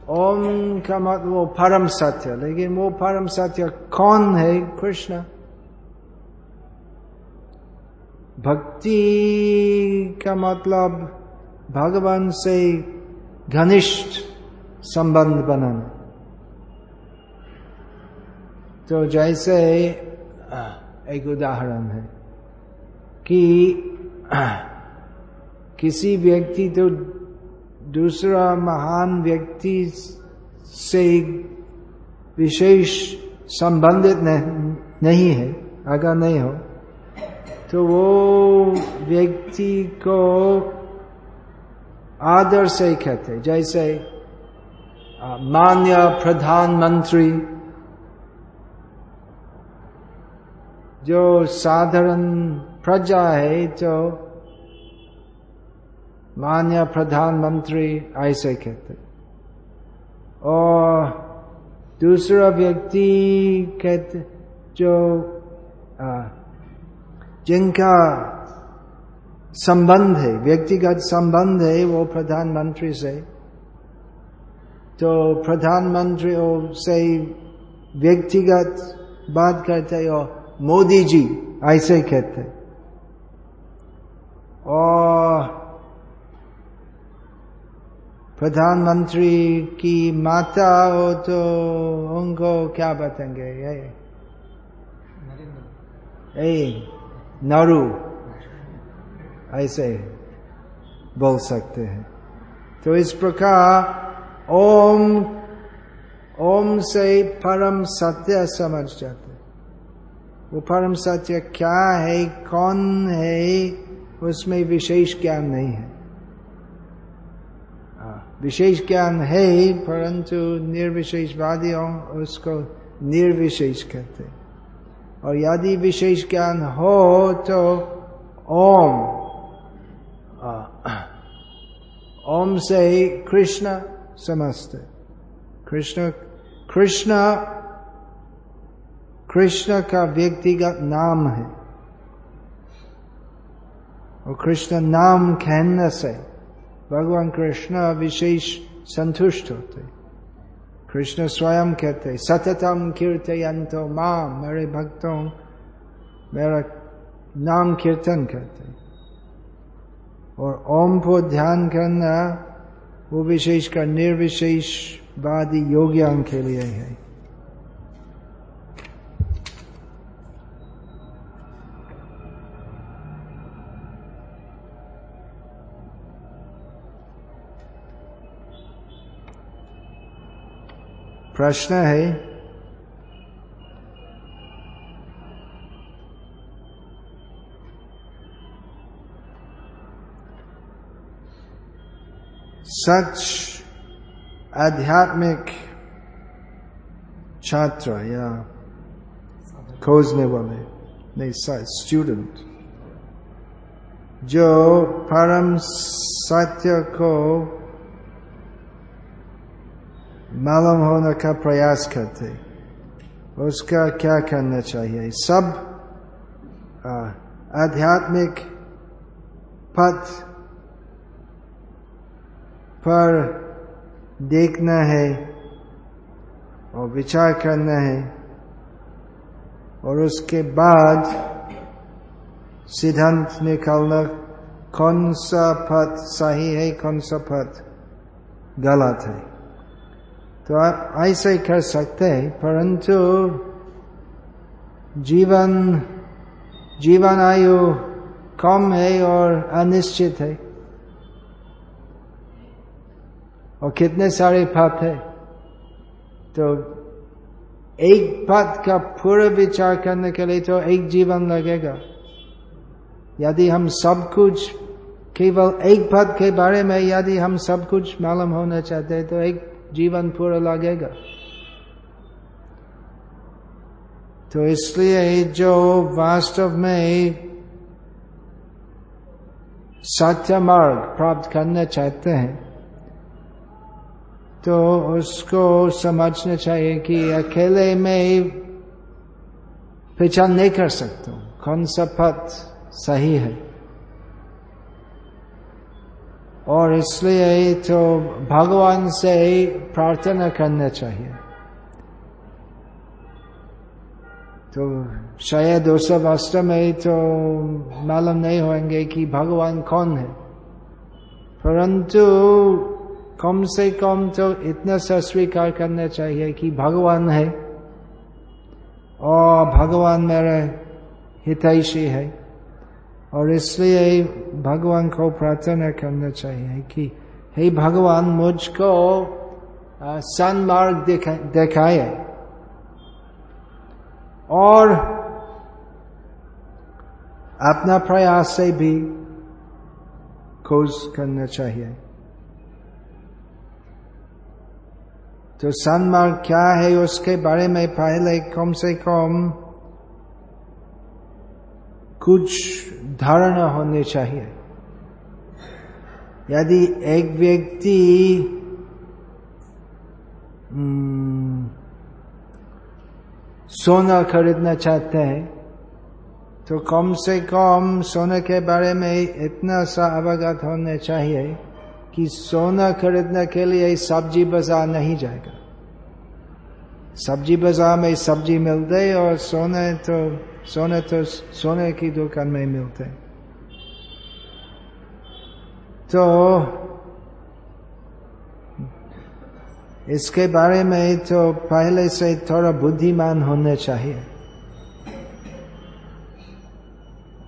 ओम का मत वो परम सत्य लेकिन वो परम सत्य कौन है? कृष्ण। भक्ति का मतलब भगवान से घनिष्ठ संबंध बनाना। तो जैसे एक उदाहरण है कि किसी व्यक्ति तो दूसरा महान व्यक्ति से विशेष संबंधित नहीं है अगर नहीं हो। तो वो व्यक्ति को आदर से कहते जैसे मान्य प्रधानमंत्री जो साधारण प्रजा है तो मान्य प्रधानमंत्री ऐसे कहते और दूसरा व्यक्ति कहते जो आ, जिनका संबंध है व्यक्तिगत संबंध है वो प्रधानमंत्री से। तो प्रधानमंत्री से व्यक्तिगत बात करते और मोदी जी ऐसे कहते और प्रधानमंत्री की माता हो तो उनको क्या बताएँगे? ये ए नरू, ऐसे बोल सकते हैं। तो इस प्रकार ओम ओम से परम सत्य समझ जाते वो परम सत्य क्या है, कौन है, उसमें विशेष ज्ञान नहीं है। विशेष ज्ञान है, परंतु निर्विशेषवादियों उसको निर्विशेष कहते और यदि विशेष ज्ञान हो तो ओम ओम से कृष्ण समझते कृष्ण कृष्ण कृष्ण का व्यक्तिगत नाम है। और कृष्ण नाम कहने से भगवान कृष्ण विशेष संतुष्ट होते कृष्ण स्वयं कहते सततम कीर्तयंतो माँ मेरे भक्तों मेरा नाम कीर्तन करते और ओम को ध्यान करना वो विशेषकर निर्विशेषवादी योग्यांग के लिए है प्रश्न है। सच आध्यात्मिक छात्र या खोजने वाले, नहीं, सच स्टूडेंट जो परम सत्य को मालूम होने का प्रयास करते उसका क्या करना चाहिए सब आध्यात्मिक पथ पर देखना है और विचार करना है और उसके बाद सिद्धांत निकालना कौन सा पथ सही है कौन सा पथ गलत है तो आप ऐसे कर सकते हैं, परंतु जीवन जीवन आयु कम है और अनिश्चित है। और कितने सारे पथ है। तो एक पथ का पूरा विचार करने के लिए तो एक जीवन लगेगा। यदि हम सब कुछ, केवल एक पद के बारे में यदि हम सब कुछ मालूम होना चाहते हैं तो एक जीवन पूरा लगेगा। तो इसलिए जो वास्तव में सत्य मार्ग प्राप्त करना चाहते हैं तो उसको समझना चाहिए कि अकेले में पहचान नहीं कर सकता कौन सा पथ सही है? और इसलिए तो भगवान से ही प्रार्थना करना चाहिए। तो शायद उस अवस्था में तो मालूम नहीं होंगे कि भगवान कौन है। परंतु कम से कम तो इतना सा स्वीकार करना चाहिए कि भगवान है। और भगवान मेरे हितैषी है। और इसलिए भगवान को प्रार्थना करना चाहिए कि हे भगवान, मुझको सन्मार्ग दिखाए। और अपना प्रयास से भी खोज करना चाहिए। तो सन्मार्ग क्या है, उसके बारे में पहले कम से कम कुछ धारणा होनी चाहिए। यदि एक व्यक्ति सोना खरीदना चाहते हैं तो कम से कम सोने के बारे में इतना सा अवगत होना चाहिए कि सोना खरीदने के लिए सब्ज़ी बाज़ार नहीं जाएगा। सब्ज़ी बाज़ार में सब्ज़ी मिलते और सोने तो सोने तो सोने की दुकान में मिलते तो इसके बारे में तो पहले से थोड़ा बुद्धिमान होने चाहिए।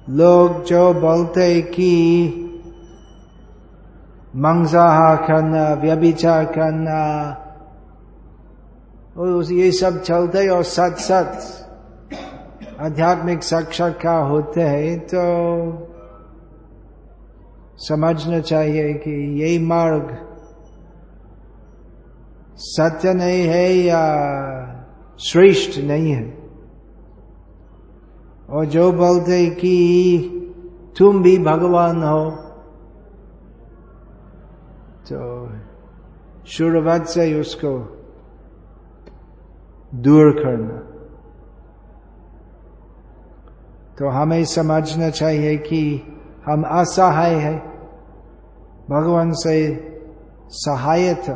लोग जो बोलते कि मंसाहार करना, व्यभिचार करना और ये सब चलते और सच सच आध्यात्मिक साक्षात्कार होते हैं तो समझना चाहिए कि यही मार्ग सत्य नहीं है या श्रेष्ठ नहीं है। और जो बोलते कि तुम भी भगवान हो तो शुरुआत से उसको दूर करना। तो हमें समझना चाहिए कि हम असहाय है। भगवान से सहायता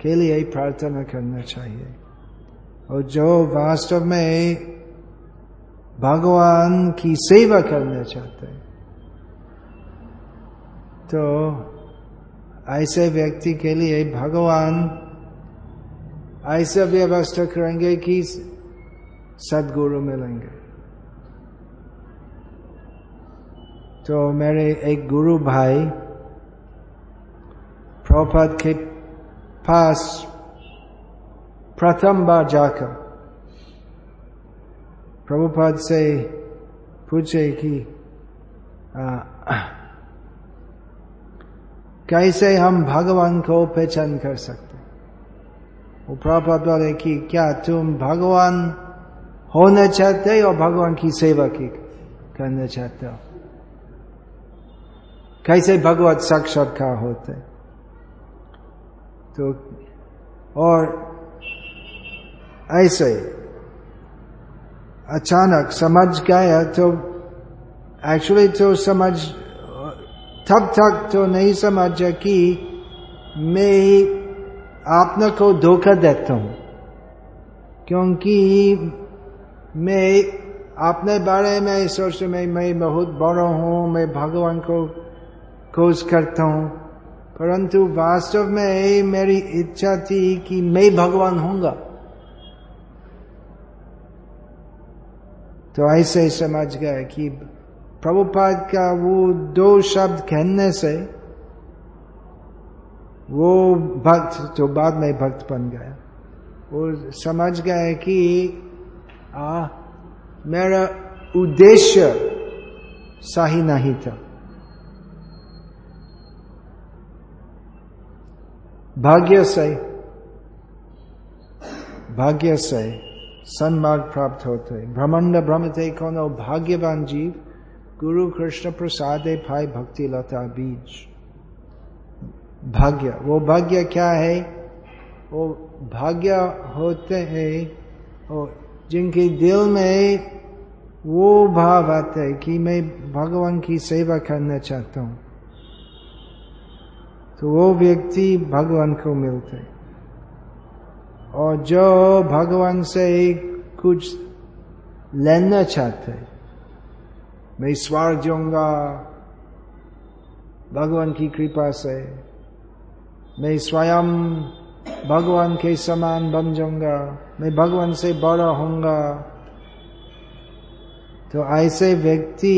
के लिए प्रार्थना करना चाहिए। और जो वास्तव में भगवान की सेवा करना चाहते हैं तो ऐसे व्यक्ति के लिए भगवान ऐसा व्यवस्था करेंगे कि सदगुरु मिलेंगे। तो मेरे एक गुरु भाई प्रपद के पास प्रथम बार जाकर प्रभुपद से पूछे कि कैसे हम भगवान को पहचान कर सकते वो प्रभुपद बोले कि क्या तुम भगवान होना चाहते हो भगवान की सेवा की करना चाहते हो? कैसे भगवत साक्षात्कार होते? तो और ऐसे अचानक समझ गया तो एक्चुअली तो समझ, तब तक तो नहीं समझा कि मैं आपने को धोखा देता हूँ। क्योंकि मैं अपने बारे में सोच में, मैं बहुत बड़ा हूँ, मैं भगवान को खोज करता हूँ। परंतु वास्तव में मेरी इच्छा थी कि मैं भगवान हूँगा तो ऐसे समझ गए कि प्रभुपाद का वो दो शब्द कहने से वो भक्त जो बाद में भक्त बन गया। वो समझ गए कि आ, मेरा उद्देश्य सही नहीं था। भाग्य से भाग्य से सन्मार्ग प्राप्त होते। ब्रह्मांड भ्रमते कौन भाग्यवान जीव गुरु कृष्ण प्रसाद भाई भक्ति लता बीज। भाग्य। वो भाग्य क्या है? वो भाग्य होते हैं और जिनके दिल में वो भाव आता है कि मैं भगवान की सेवा करना चाहता हूँ। तो वो व्यक्ति भगवान को मिलते और जो भगवान से कुछ लेना चाहते मैं स्वर्ग जाऊँगा, भगवान की कृपा से। मैं स्वयं भगवान के समान बन जाऊँगा मैं भगवान से बड़ा होऊँगा तो ऐसे व्यक्ति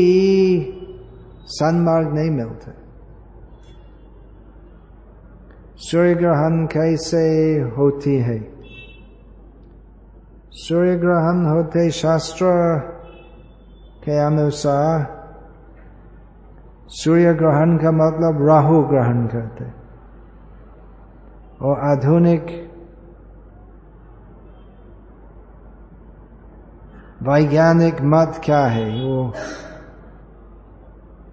सन्मार्ग नहीं मिलते सूर्य ग्रहण कैसे होती है सूर्य ग्रहण होते शास्त्र के अनुसार सूर्य ग्रहण का मतलब राहु ग्रहण करते और आधुनिक वैज्ञानिक मत क्या है? वो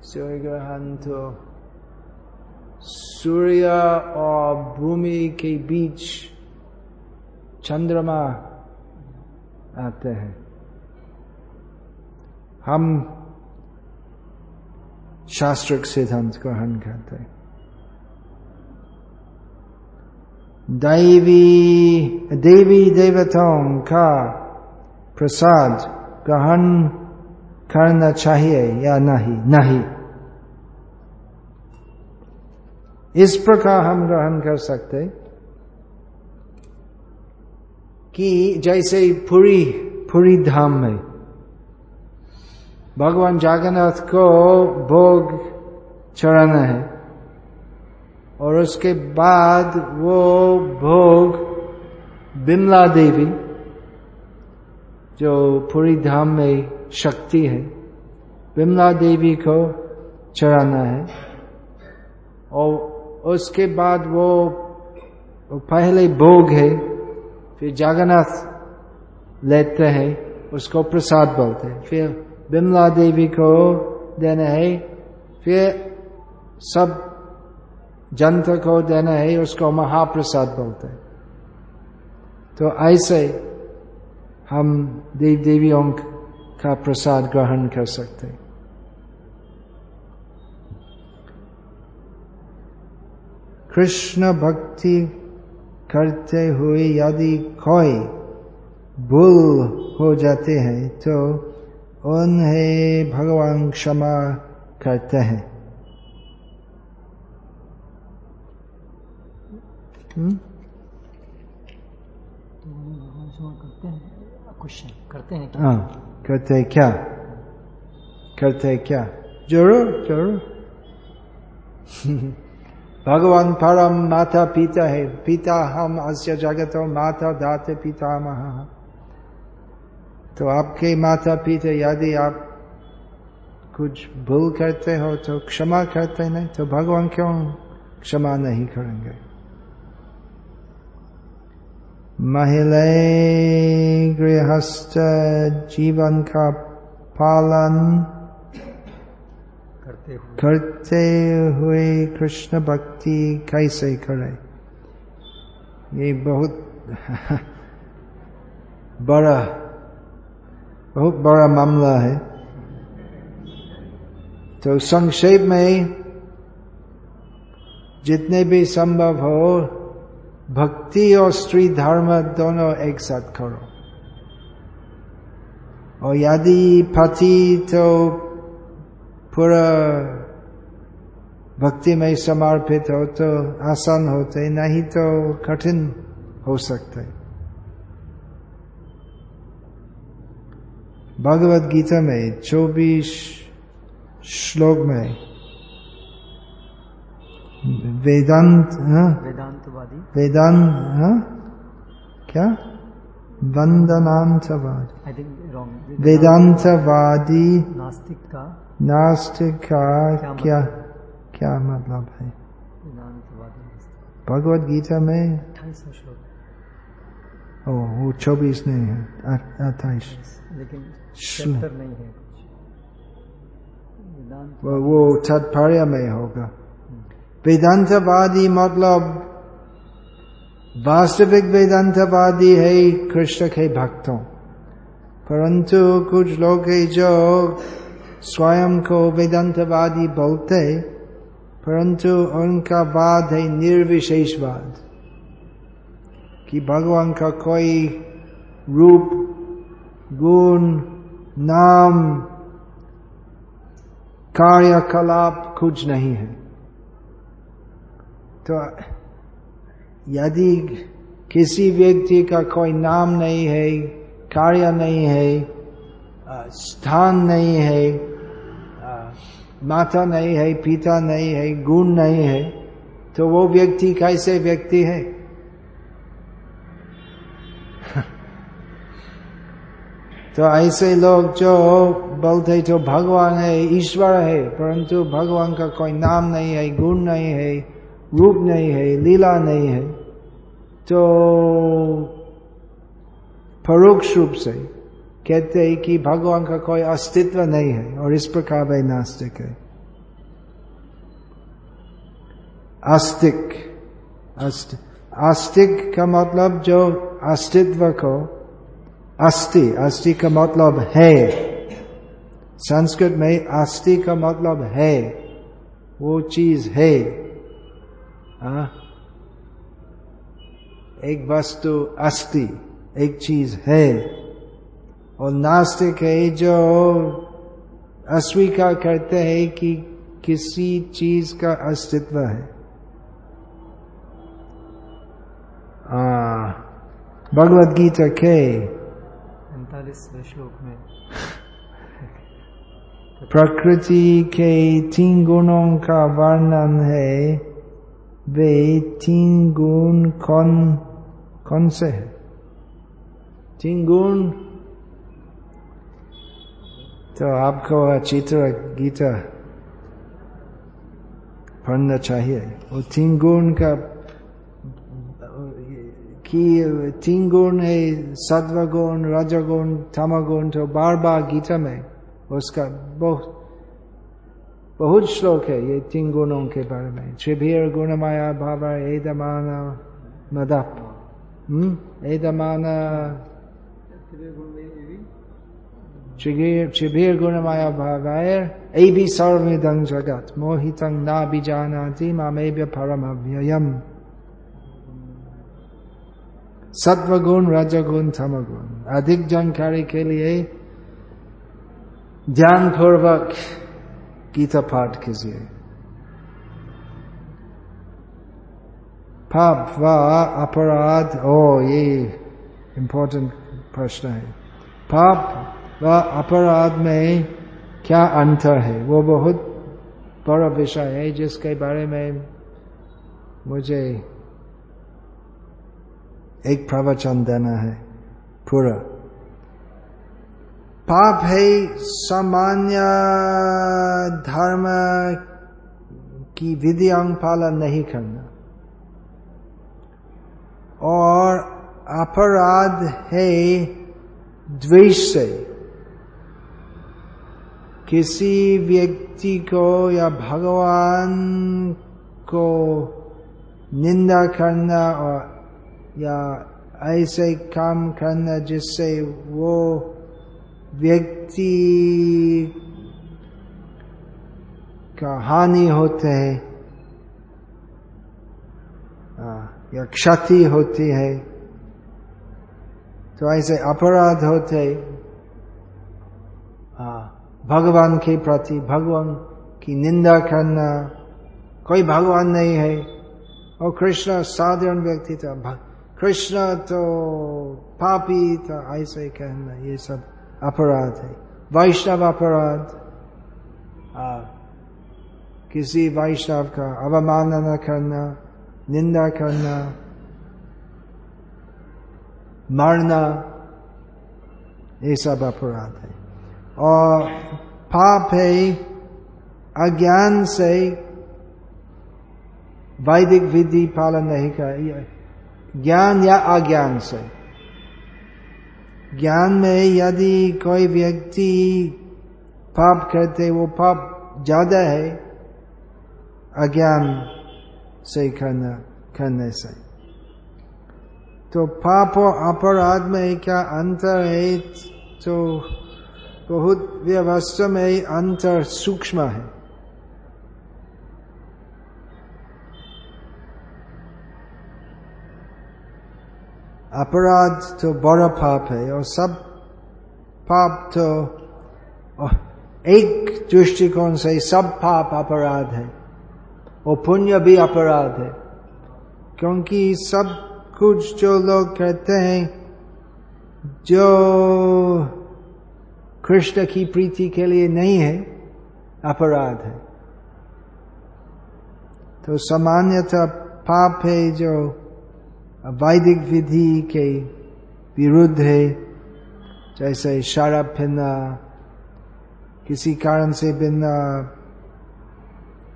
सूर्य ग्रहण तो सूर्य और भूमि के बीच चंद्रमा आते हैं। हम शास्त्रिक सिद्धांत ग्रहण करते हैं। दैवी देवी देवताओं का प्रसाद ग्रहण करना चाहिए या नहीं नहीं इस प्रकार हम ग्रहण कर सकते कि जैसे पुरी पुरी धाम में भगवान जगन्नाथ को भोग चढ़ाना है और उसके बाद वो भोग बिमला देवी, जो पूरी धाम में शक्ति है, बिमला देवी को चढ़ाना है। और उसके बाद वो पहले भोग है, फिर जगन्नाथ लेते हैं, उसको प्रसाद बोलते हैं। फिर बिमला देवी को देना है, फिर सब जनता को देना है उसको महाप्रसाद बोलते हैं। तो ऐसे हम देव देवियों का प्रसाद ग्रहण कर सकते हैं। कृष्ण भक्ति करते हुए यदि कोई भूल हो जाते हैं तो उन्हें भगवान क्षमा करते हैं। हम्म? तो करते हैं क्वेश्चन करते हैं क्या? हाँ करते क्या करते क्या? ज़रूर ज़रूर। भगवान परम माता पिता है। पिता हम अस्य जगत माता दाते पिता महा तो आपके माता पिता यदि आप कुछ भूल करते हो तो क्षमा करते नहीं तो भगवान क्यों क्षमा नहीं करेंगे? महिलाएँ गृहस्थ जीवन का पालन करते हुए। करते हुए कृष्ण भक्ति कैसे करें? ये बहुत बड़ा बहुत बड़ा मामला है। तो संक्षेप में जितने भी संभव हो भक्ति और स्त्री धर्म दोनों एक साथ करो। और यदि पति तो पूरा भक्ति में समर्पित हो तो आसान होते, नहीं तो कठिन हो सकते। भगवत गीता में चौबीस श्लोक में वेदांत हाँ? वेदांतवादी। वेदांत हाँ? क्या? वंदनांतवाद। आई थिंक रॉन्ग वेदांतवादी। नास्तिक का नास्तिक का क्या क्या क्या मतलब है? भगवत गीता में? ओ वो चौबीस नहीं है अट्ठाईस। लेकिन नहीं है। वो वो तात्पर्य में होगा। वेदांतवादी मतलब वास्तविक वेदांतवादी है कृष्ण के भक्तों। परंतु कुछ लोग है जो स्वयं को वेदांतवादी बोलते परंतु उनका वाद है निर्विशेषवाद, कि भगवान का कोई रूप, गुण, नाम कार्यकलाप कुछ नहीं है। तो यदि किसी व्यक्ति का कोई नाम नहीं है, कार्य नहीं है स्थान नहीं है माता नहीं है, पिता नहीं है, गुण नहीं है तो वो व्यक्ति कैसे व्यक्ति है? तो ऐसे लोग जो बोलते तो भगवान है, ईश्वर है, परंतु भगवान का कोई नाम नहीं है, गुण नहीं है रूप नहीं है लीला नहीं है तो परोक्ष रूप से कहते हैं कि भगवान का कोई अस्तित्व नहीं है और इस प्रकार वे नास्तिक है। आस्तिक आस्त, आस्तिक का मतलब जो अस्तित्व को अस्थि अस्थि का मतलब है। संस्कृत में अस्थि का मतलब है वो चीज़ है। हाँ? एक वस्तु अस्थि एक चीज़ है। और नास्तिक है जो अस्वीकार करते हैं कि किसी चीज़ का अस्तित्व है। आ, भगवत गीता के पैंतालीसवें श्लोक में। प्रकृति के तीन गुणों का वर्णन है। वे तीन गुण कौन कौन से है? तीन गुण। तो आपको तरह गीता पढ़ना चाहिए। वो तीन गुण का कि तीन गुण है सत्व गुण रजगुण तमगुण तो बार बार गीता में उसका बहुत बहुत श्लोक है, ये तीन गुणों के बारे में। त्रिभीर गुणमाया भाव एदमान मदप। हम्म? एदमान त्रिभीर गुणमाया भाव एभि सर्वमिदं जगत। मोहितं न बीजानाति मामेभ्य परम अव्ययम सत्व गुण रजगुण, तमगुण। अधिक जानकारी के लिए ध्यान पूर्वक गीता पाठ कीजिए। पाप व अपराध, ओ, ये इम्पोर्टेंट प्रश्न है। पाप व अपराध में क्या अंतर है? वो बहुत बड़ा विषय है, जिसके बारे में मुझे एक प्रवचन देना है, पूरा। पाप है सामान्य धर्म की विधि अंग पालन नहीं करना। और अपराध है द्वेष। से किसी व्यक्ति को या भगवान को निंदा करना और या ऐसे काम करना जिससे वो व्यक्ति का हानि होते है या क्षति होती है तो ऐसे अपराध होते भगवान के प्रति, भगवान की निंदा करना, कोई भगवान नहीं है। और कृष्ण साधारण व्यक्ति था कृष्ण तो पापी था, ऐसे कहना, ये सब अपराध है। वैष्णव अपराध। किसी वैष्णव का अवमानना करना, निंदा करना, मरना, ये सब अपराध है। और पाप है, अज्ञान से वैदिक विधि पालन नहीं कर, ज्ञान या अज्ञान से। ज्ञान में यदि कोई व्यक्ति पाप करते, वो पाप ज़्यादा है, अज्ञान से करना, करने से। तो पाप और अपराध में क्या अंतर है? तो बहुत व्यवस्था में अंतर सूक्ष्म है। अपराध तो बड़ा पाप है और सब पाप तो एक दृष्टिकोण से सब पाप अपराध है। और पुण्य भी अपराध है। क्योंकि सब कुछ जो लोग कहते हैं, जो कृष्ण की प्रीति के लिए नहीं है, अपराध है। तो सामान्यतः पाप है जो वैदिक विधि के विरुद्ध है, जैसे शराब पीना, किसी कारण से बिना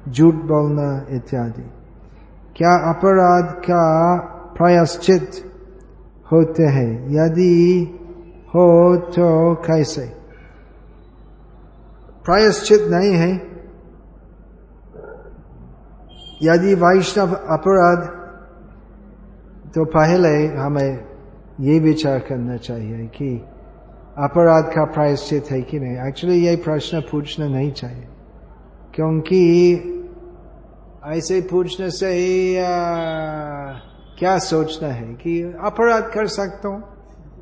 झूठ बोलना इत्यादि। क्या अपराध का प्रायश्चित होते हैं? यदि हो तो कैसे? प्रायश्चित नहीं है। यदि वैष्णव अपराध तो पहले हमें ये विचार करना चाहिए कि अपराध का प्रायश्चित है कि नहीं। एक्चुअली ये प्रश्न पूछना नहीं चाहिए। क्योंकि ऐसे पूछने से आ, क्या सोचना है कि अपराध कर सकता हूँ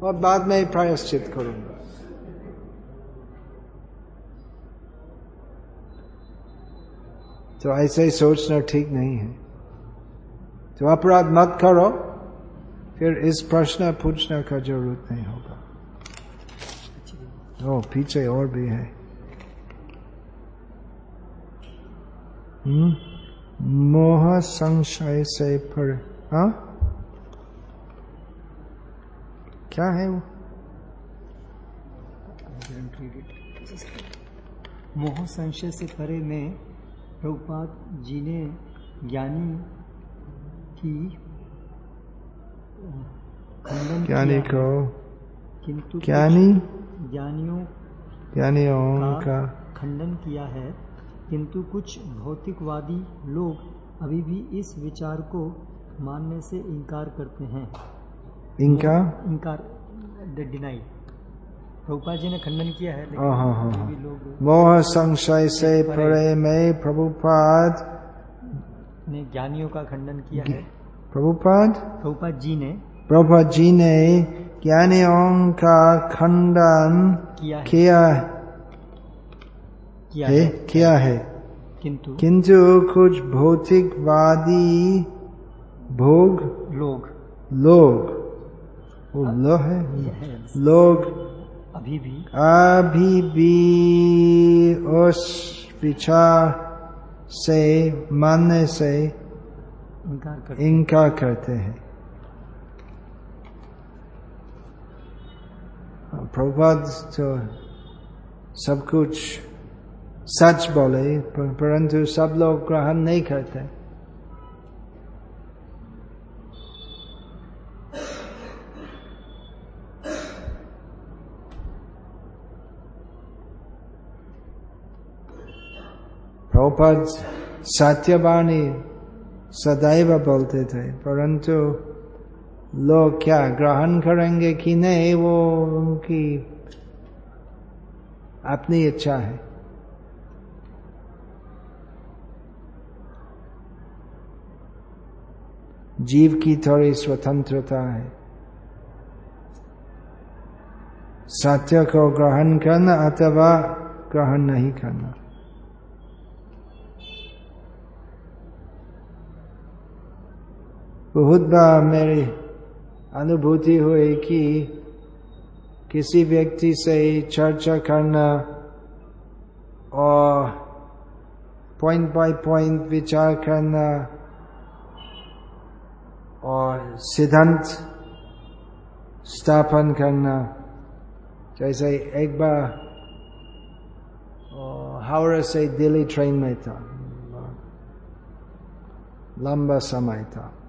और बाद में प्रायश्चित करूँगा। तो ऐसे ही सोचना ठीक नहीं है। तो अपराध मत करो। फिर इस प्रश्न पूछने का ज़रूरत नहीं होगा ओ, पीछे और भी है हम्म? मोह संशय से पर हा? क्या है वो मोह संशय से परे में प्रभुपाद जी ने ज्ञानी की ज्ञानी को किंतु ज्ञानी ज्ञानियों ज्ञानियों का का खंडन किया है। किंतु कुछ भौतिकवादी लोग अभी भी इस विचार को मानने से इनकार करते हैं। इनका? इनकार डिनाई प्रभुपाद जी ने खंडन किया है हाँ, हाँ, हाँ, मोह संशय से परे में प्रभुपाद। ने ज्ञानियों का खंडन किया है। प्रभुपाद प्रभुपाद जी ने प्रभुपाद जी ने ज्ञानियों का खंडन किया है किया किया है है किया है किंतु किंतु कुछ भौतिकवादी भोग लोग लोग वो लो है लोग अभी भी अभी भी उस विचार से मानने से इनकार कर इनकार करते हैं। प्रभात तो सब कुछ सच बोले परंतु सब लोग ग्रहण नहीं करते। प्रभुपद सत्यवाणी सदैव बोलते थे, परंतु लोग क्या ग्रहण करेंगे कि नहीं, वो उनकी अपनी इच्छा है। जीव की थोड़ी स्वतंत्रता है। सत्य को ग्रहण करना अथवा ग्रहण नहीं करना। बहुत बार मेरी अनुभूति हुई कि किसी व्यक्ति से चर्चा करना और पॉइंट बाय पॉइंट विचार करना और सिद्धांत स्थापन करना। जैसे एक बार हावड़ा से दिल्ली ट्रेन में था। लंबा समय था।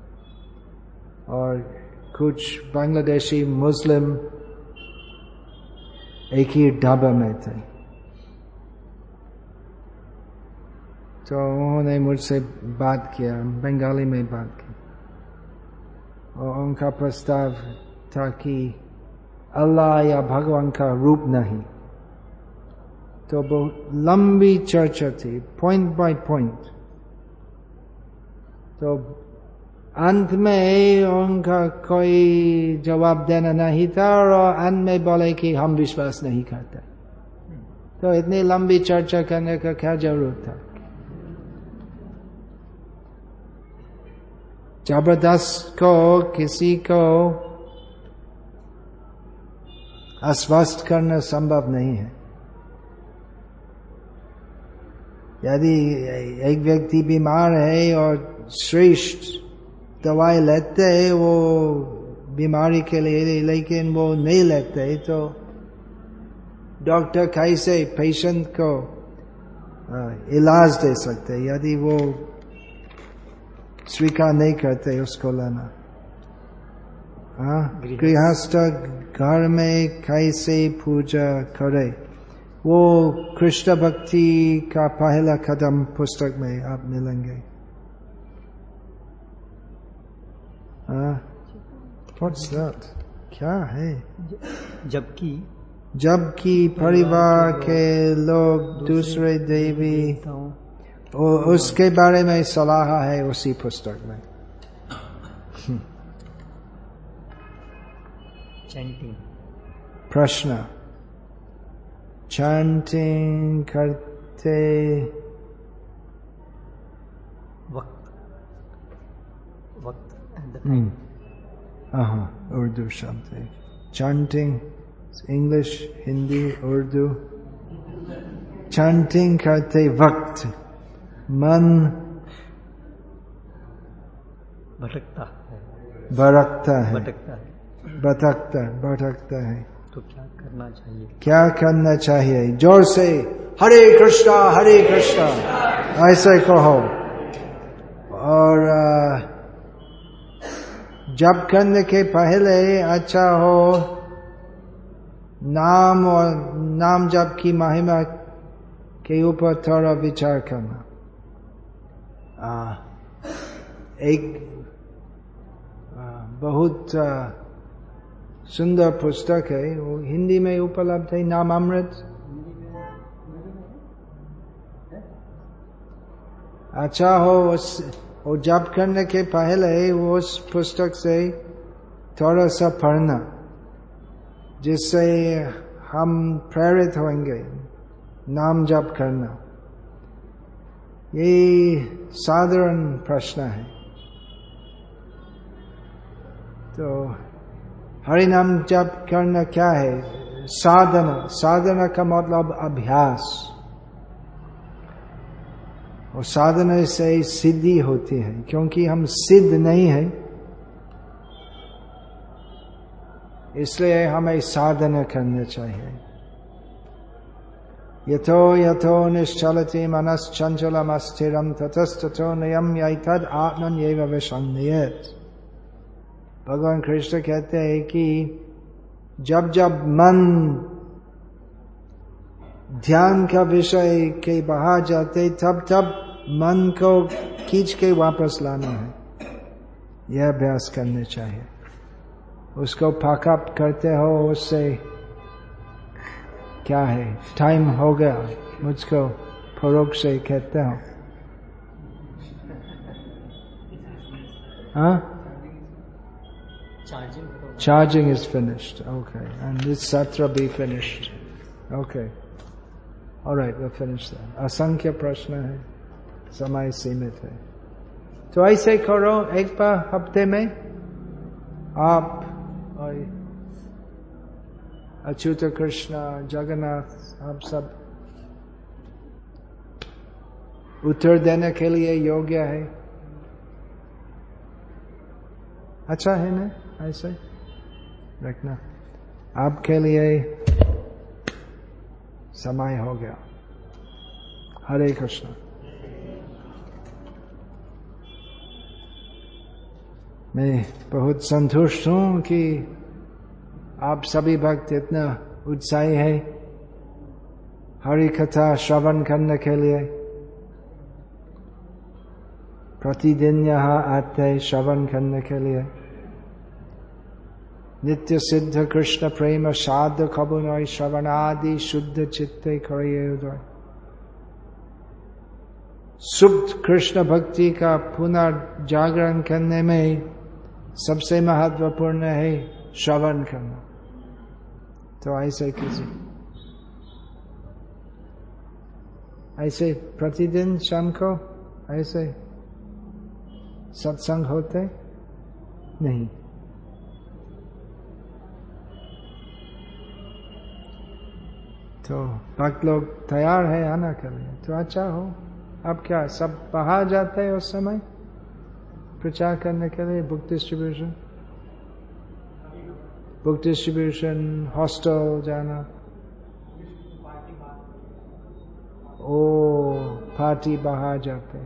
और कुछ बांग्लादेशी मुस्लिम एक ही ढाबा में थे। तो उन्होंने मुझसे बात किया, बंगाली में बात की। और उनका प्रस्ताव था कि अल्लाह या भगवान का रूप नहीं। तो बहुत लंबी चर्चा थी पॉइंट बाय पॉइंट तो अंत में उनका कोई जवाब देना नहीं था और अंत में बोले कि हम विश्वास नहीं करते तो इतनी लंबी चर्चा करने का क्या ज़रूरत था ज़बरदस्त को किसी को अस्वस्थ करना संभव नहीं है यदि एक व्यक्ति बीमार है और श्रेष्ठ दवाई लेते हैं वो बीमारी के लिए लेकिन वो नहीं लेते तो डॉक्टर कैसे पेशेंट को इलाज दे सकते यदि वो स्वीकार नहीं करते उसको लेना। गृहस्थ घर में कैसे पूजा करे? वो कृष्ण भक्ति का पहला कदम पुस्तक में आप मिलेंगे। हाँ। What's that? क्या है? जबकि जबकि परिवार के लोग दूसरे देवी और उसके बारे में सलाह है उसी पुस्तक में। चैंटिंग प्रश्न। चैंटिंग करते वक्त हम्म, हाँ उर्दू शब्द है। Chanting English Hindi Urdu. Chanting करते वक्त मन भटकता है। भटकता है। भटकता है। भटकता भटकता है। तो क्या करना चाहिए? क्या करना चाहिए? ज़ोर से हरे कृष्णा हरे कृष्णा ऐसे कहो। और अ, जब करने के पहले अच्छा हो नाम और नाम जप की महिमा के ऊपर थोड़ा विचार करना। आ, एक आ, बहुत सुंदर पुस्तक है। वो हिंदी में उपलब्ध है नाम अमृत। अच्छा हो उस वो जप करने के पहले वो उस पुस्तक से थोड़ा सा पढ़ना, जिससे हम प्रेरित होंगे नाम जप करना। ये साधारण प्रश्न है। तो हरि नाम जप करना क्या है? साधना। साधना का मतलब अभ्यास। और साधना से सिद्धि होती है, क्योंकि हम सिद्ध नहीं है। इसलिए हमें साधना करना चाहिए। यथो यथो निश्चलति मनश्चंचलम अस्थिरम ततस्तथो नयम यद आत्मन ये भगवान कृष्ण कहते हैं कि जब जब मन ध्यान का विषय के बाहर जाते तब तब मन को खींच के वापस लाना है यह अभ्यास करने चाहिए उसको पाकअप करते हो उससे क्या है टाइम हो गया मुझको फरोक से कहते हो हाँ Charging is finished. Okay. And this satra be finished. Okay. All right, we'll finish that. असंख्य प्रश्न है समय सीमित है तो ऐसे करो एक बार हफ़्ते में आप और अच्युत कृष्ण जगन्नाथ आप सब उत्तर देने के लिए योग्य है अच्छा है ना ऐसे रखना आपके लिए समय हो गया। हरे कृष्ण। मैं बहुत संतुष्ट हूँ कि आप सभी भक्त इतना उत्साही है हरि कथा श्रवण करने के लिए। प्रतिदिन यहाँ आते श्रवण करने के लिए। नित्य सिद्ध कृष्ण प्रेम साध खबुनय श्रवण आदि शुद्ध चित्ते करे सुप्त कृष्ण भक्ति का पुनर्जागरण करने में सबसे महत्वपूर्ण है श्रवण करना तो ऐसे किसी ऐसे प्रतिदिन शाम को ऐसे सत्संग होते नहीं तो भक्त लोग तैयार है आना के लिए। तो अच्छा हो। अब क्या, सब बाहर जाते हैं उस समय? प्रचार करने के लिए book distribution book distribution hostel जाना। ओ पार्टी बाहर जाते।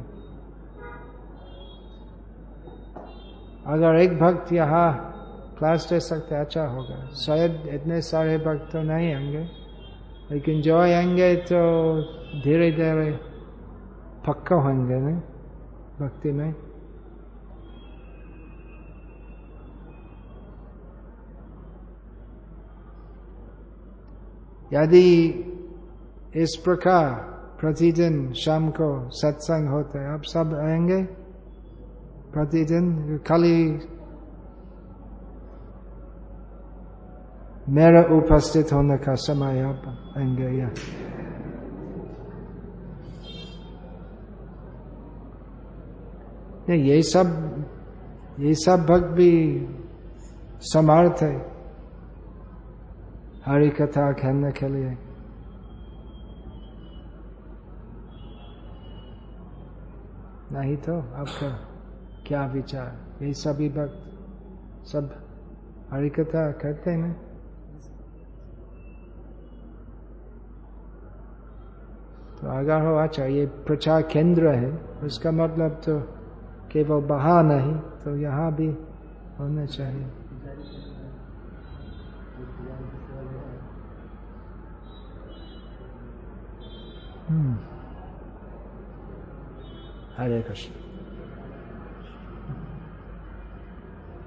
अगर एक भक्त यहाँ क्लास ले सकते अच्छा होगा। शायद इतने सारे भक्त तो नहीं आएँगे लेकिन जो आएँगे तो धीरे धीरे पक्का होंगे नहीं भक्ति में यदि इस प्रकार प्रतिदिन शाम को सत्संग होते आप सब आएँगे प्रतिदिन खाली मेरा उपस्थित होने का समय आप आएँगे या ये सब ये सब भक्त भी समर्थ है। हरि कथा खेलने के लिए नहीं तो आपका क्या विचार? ये सभी भक्त सब हरि कथा करते हैं ना तो अगर हो अच्छा ये प्रचार केंद्र है, उसका मतलब तो केवल बाहर नहीं तो यहाँ भी होना चाहिए। हरे कृष्ण।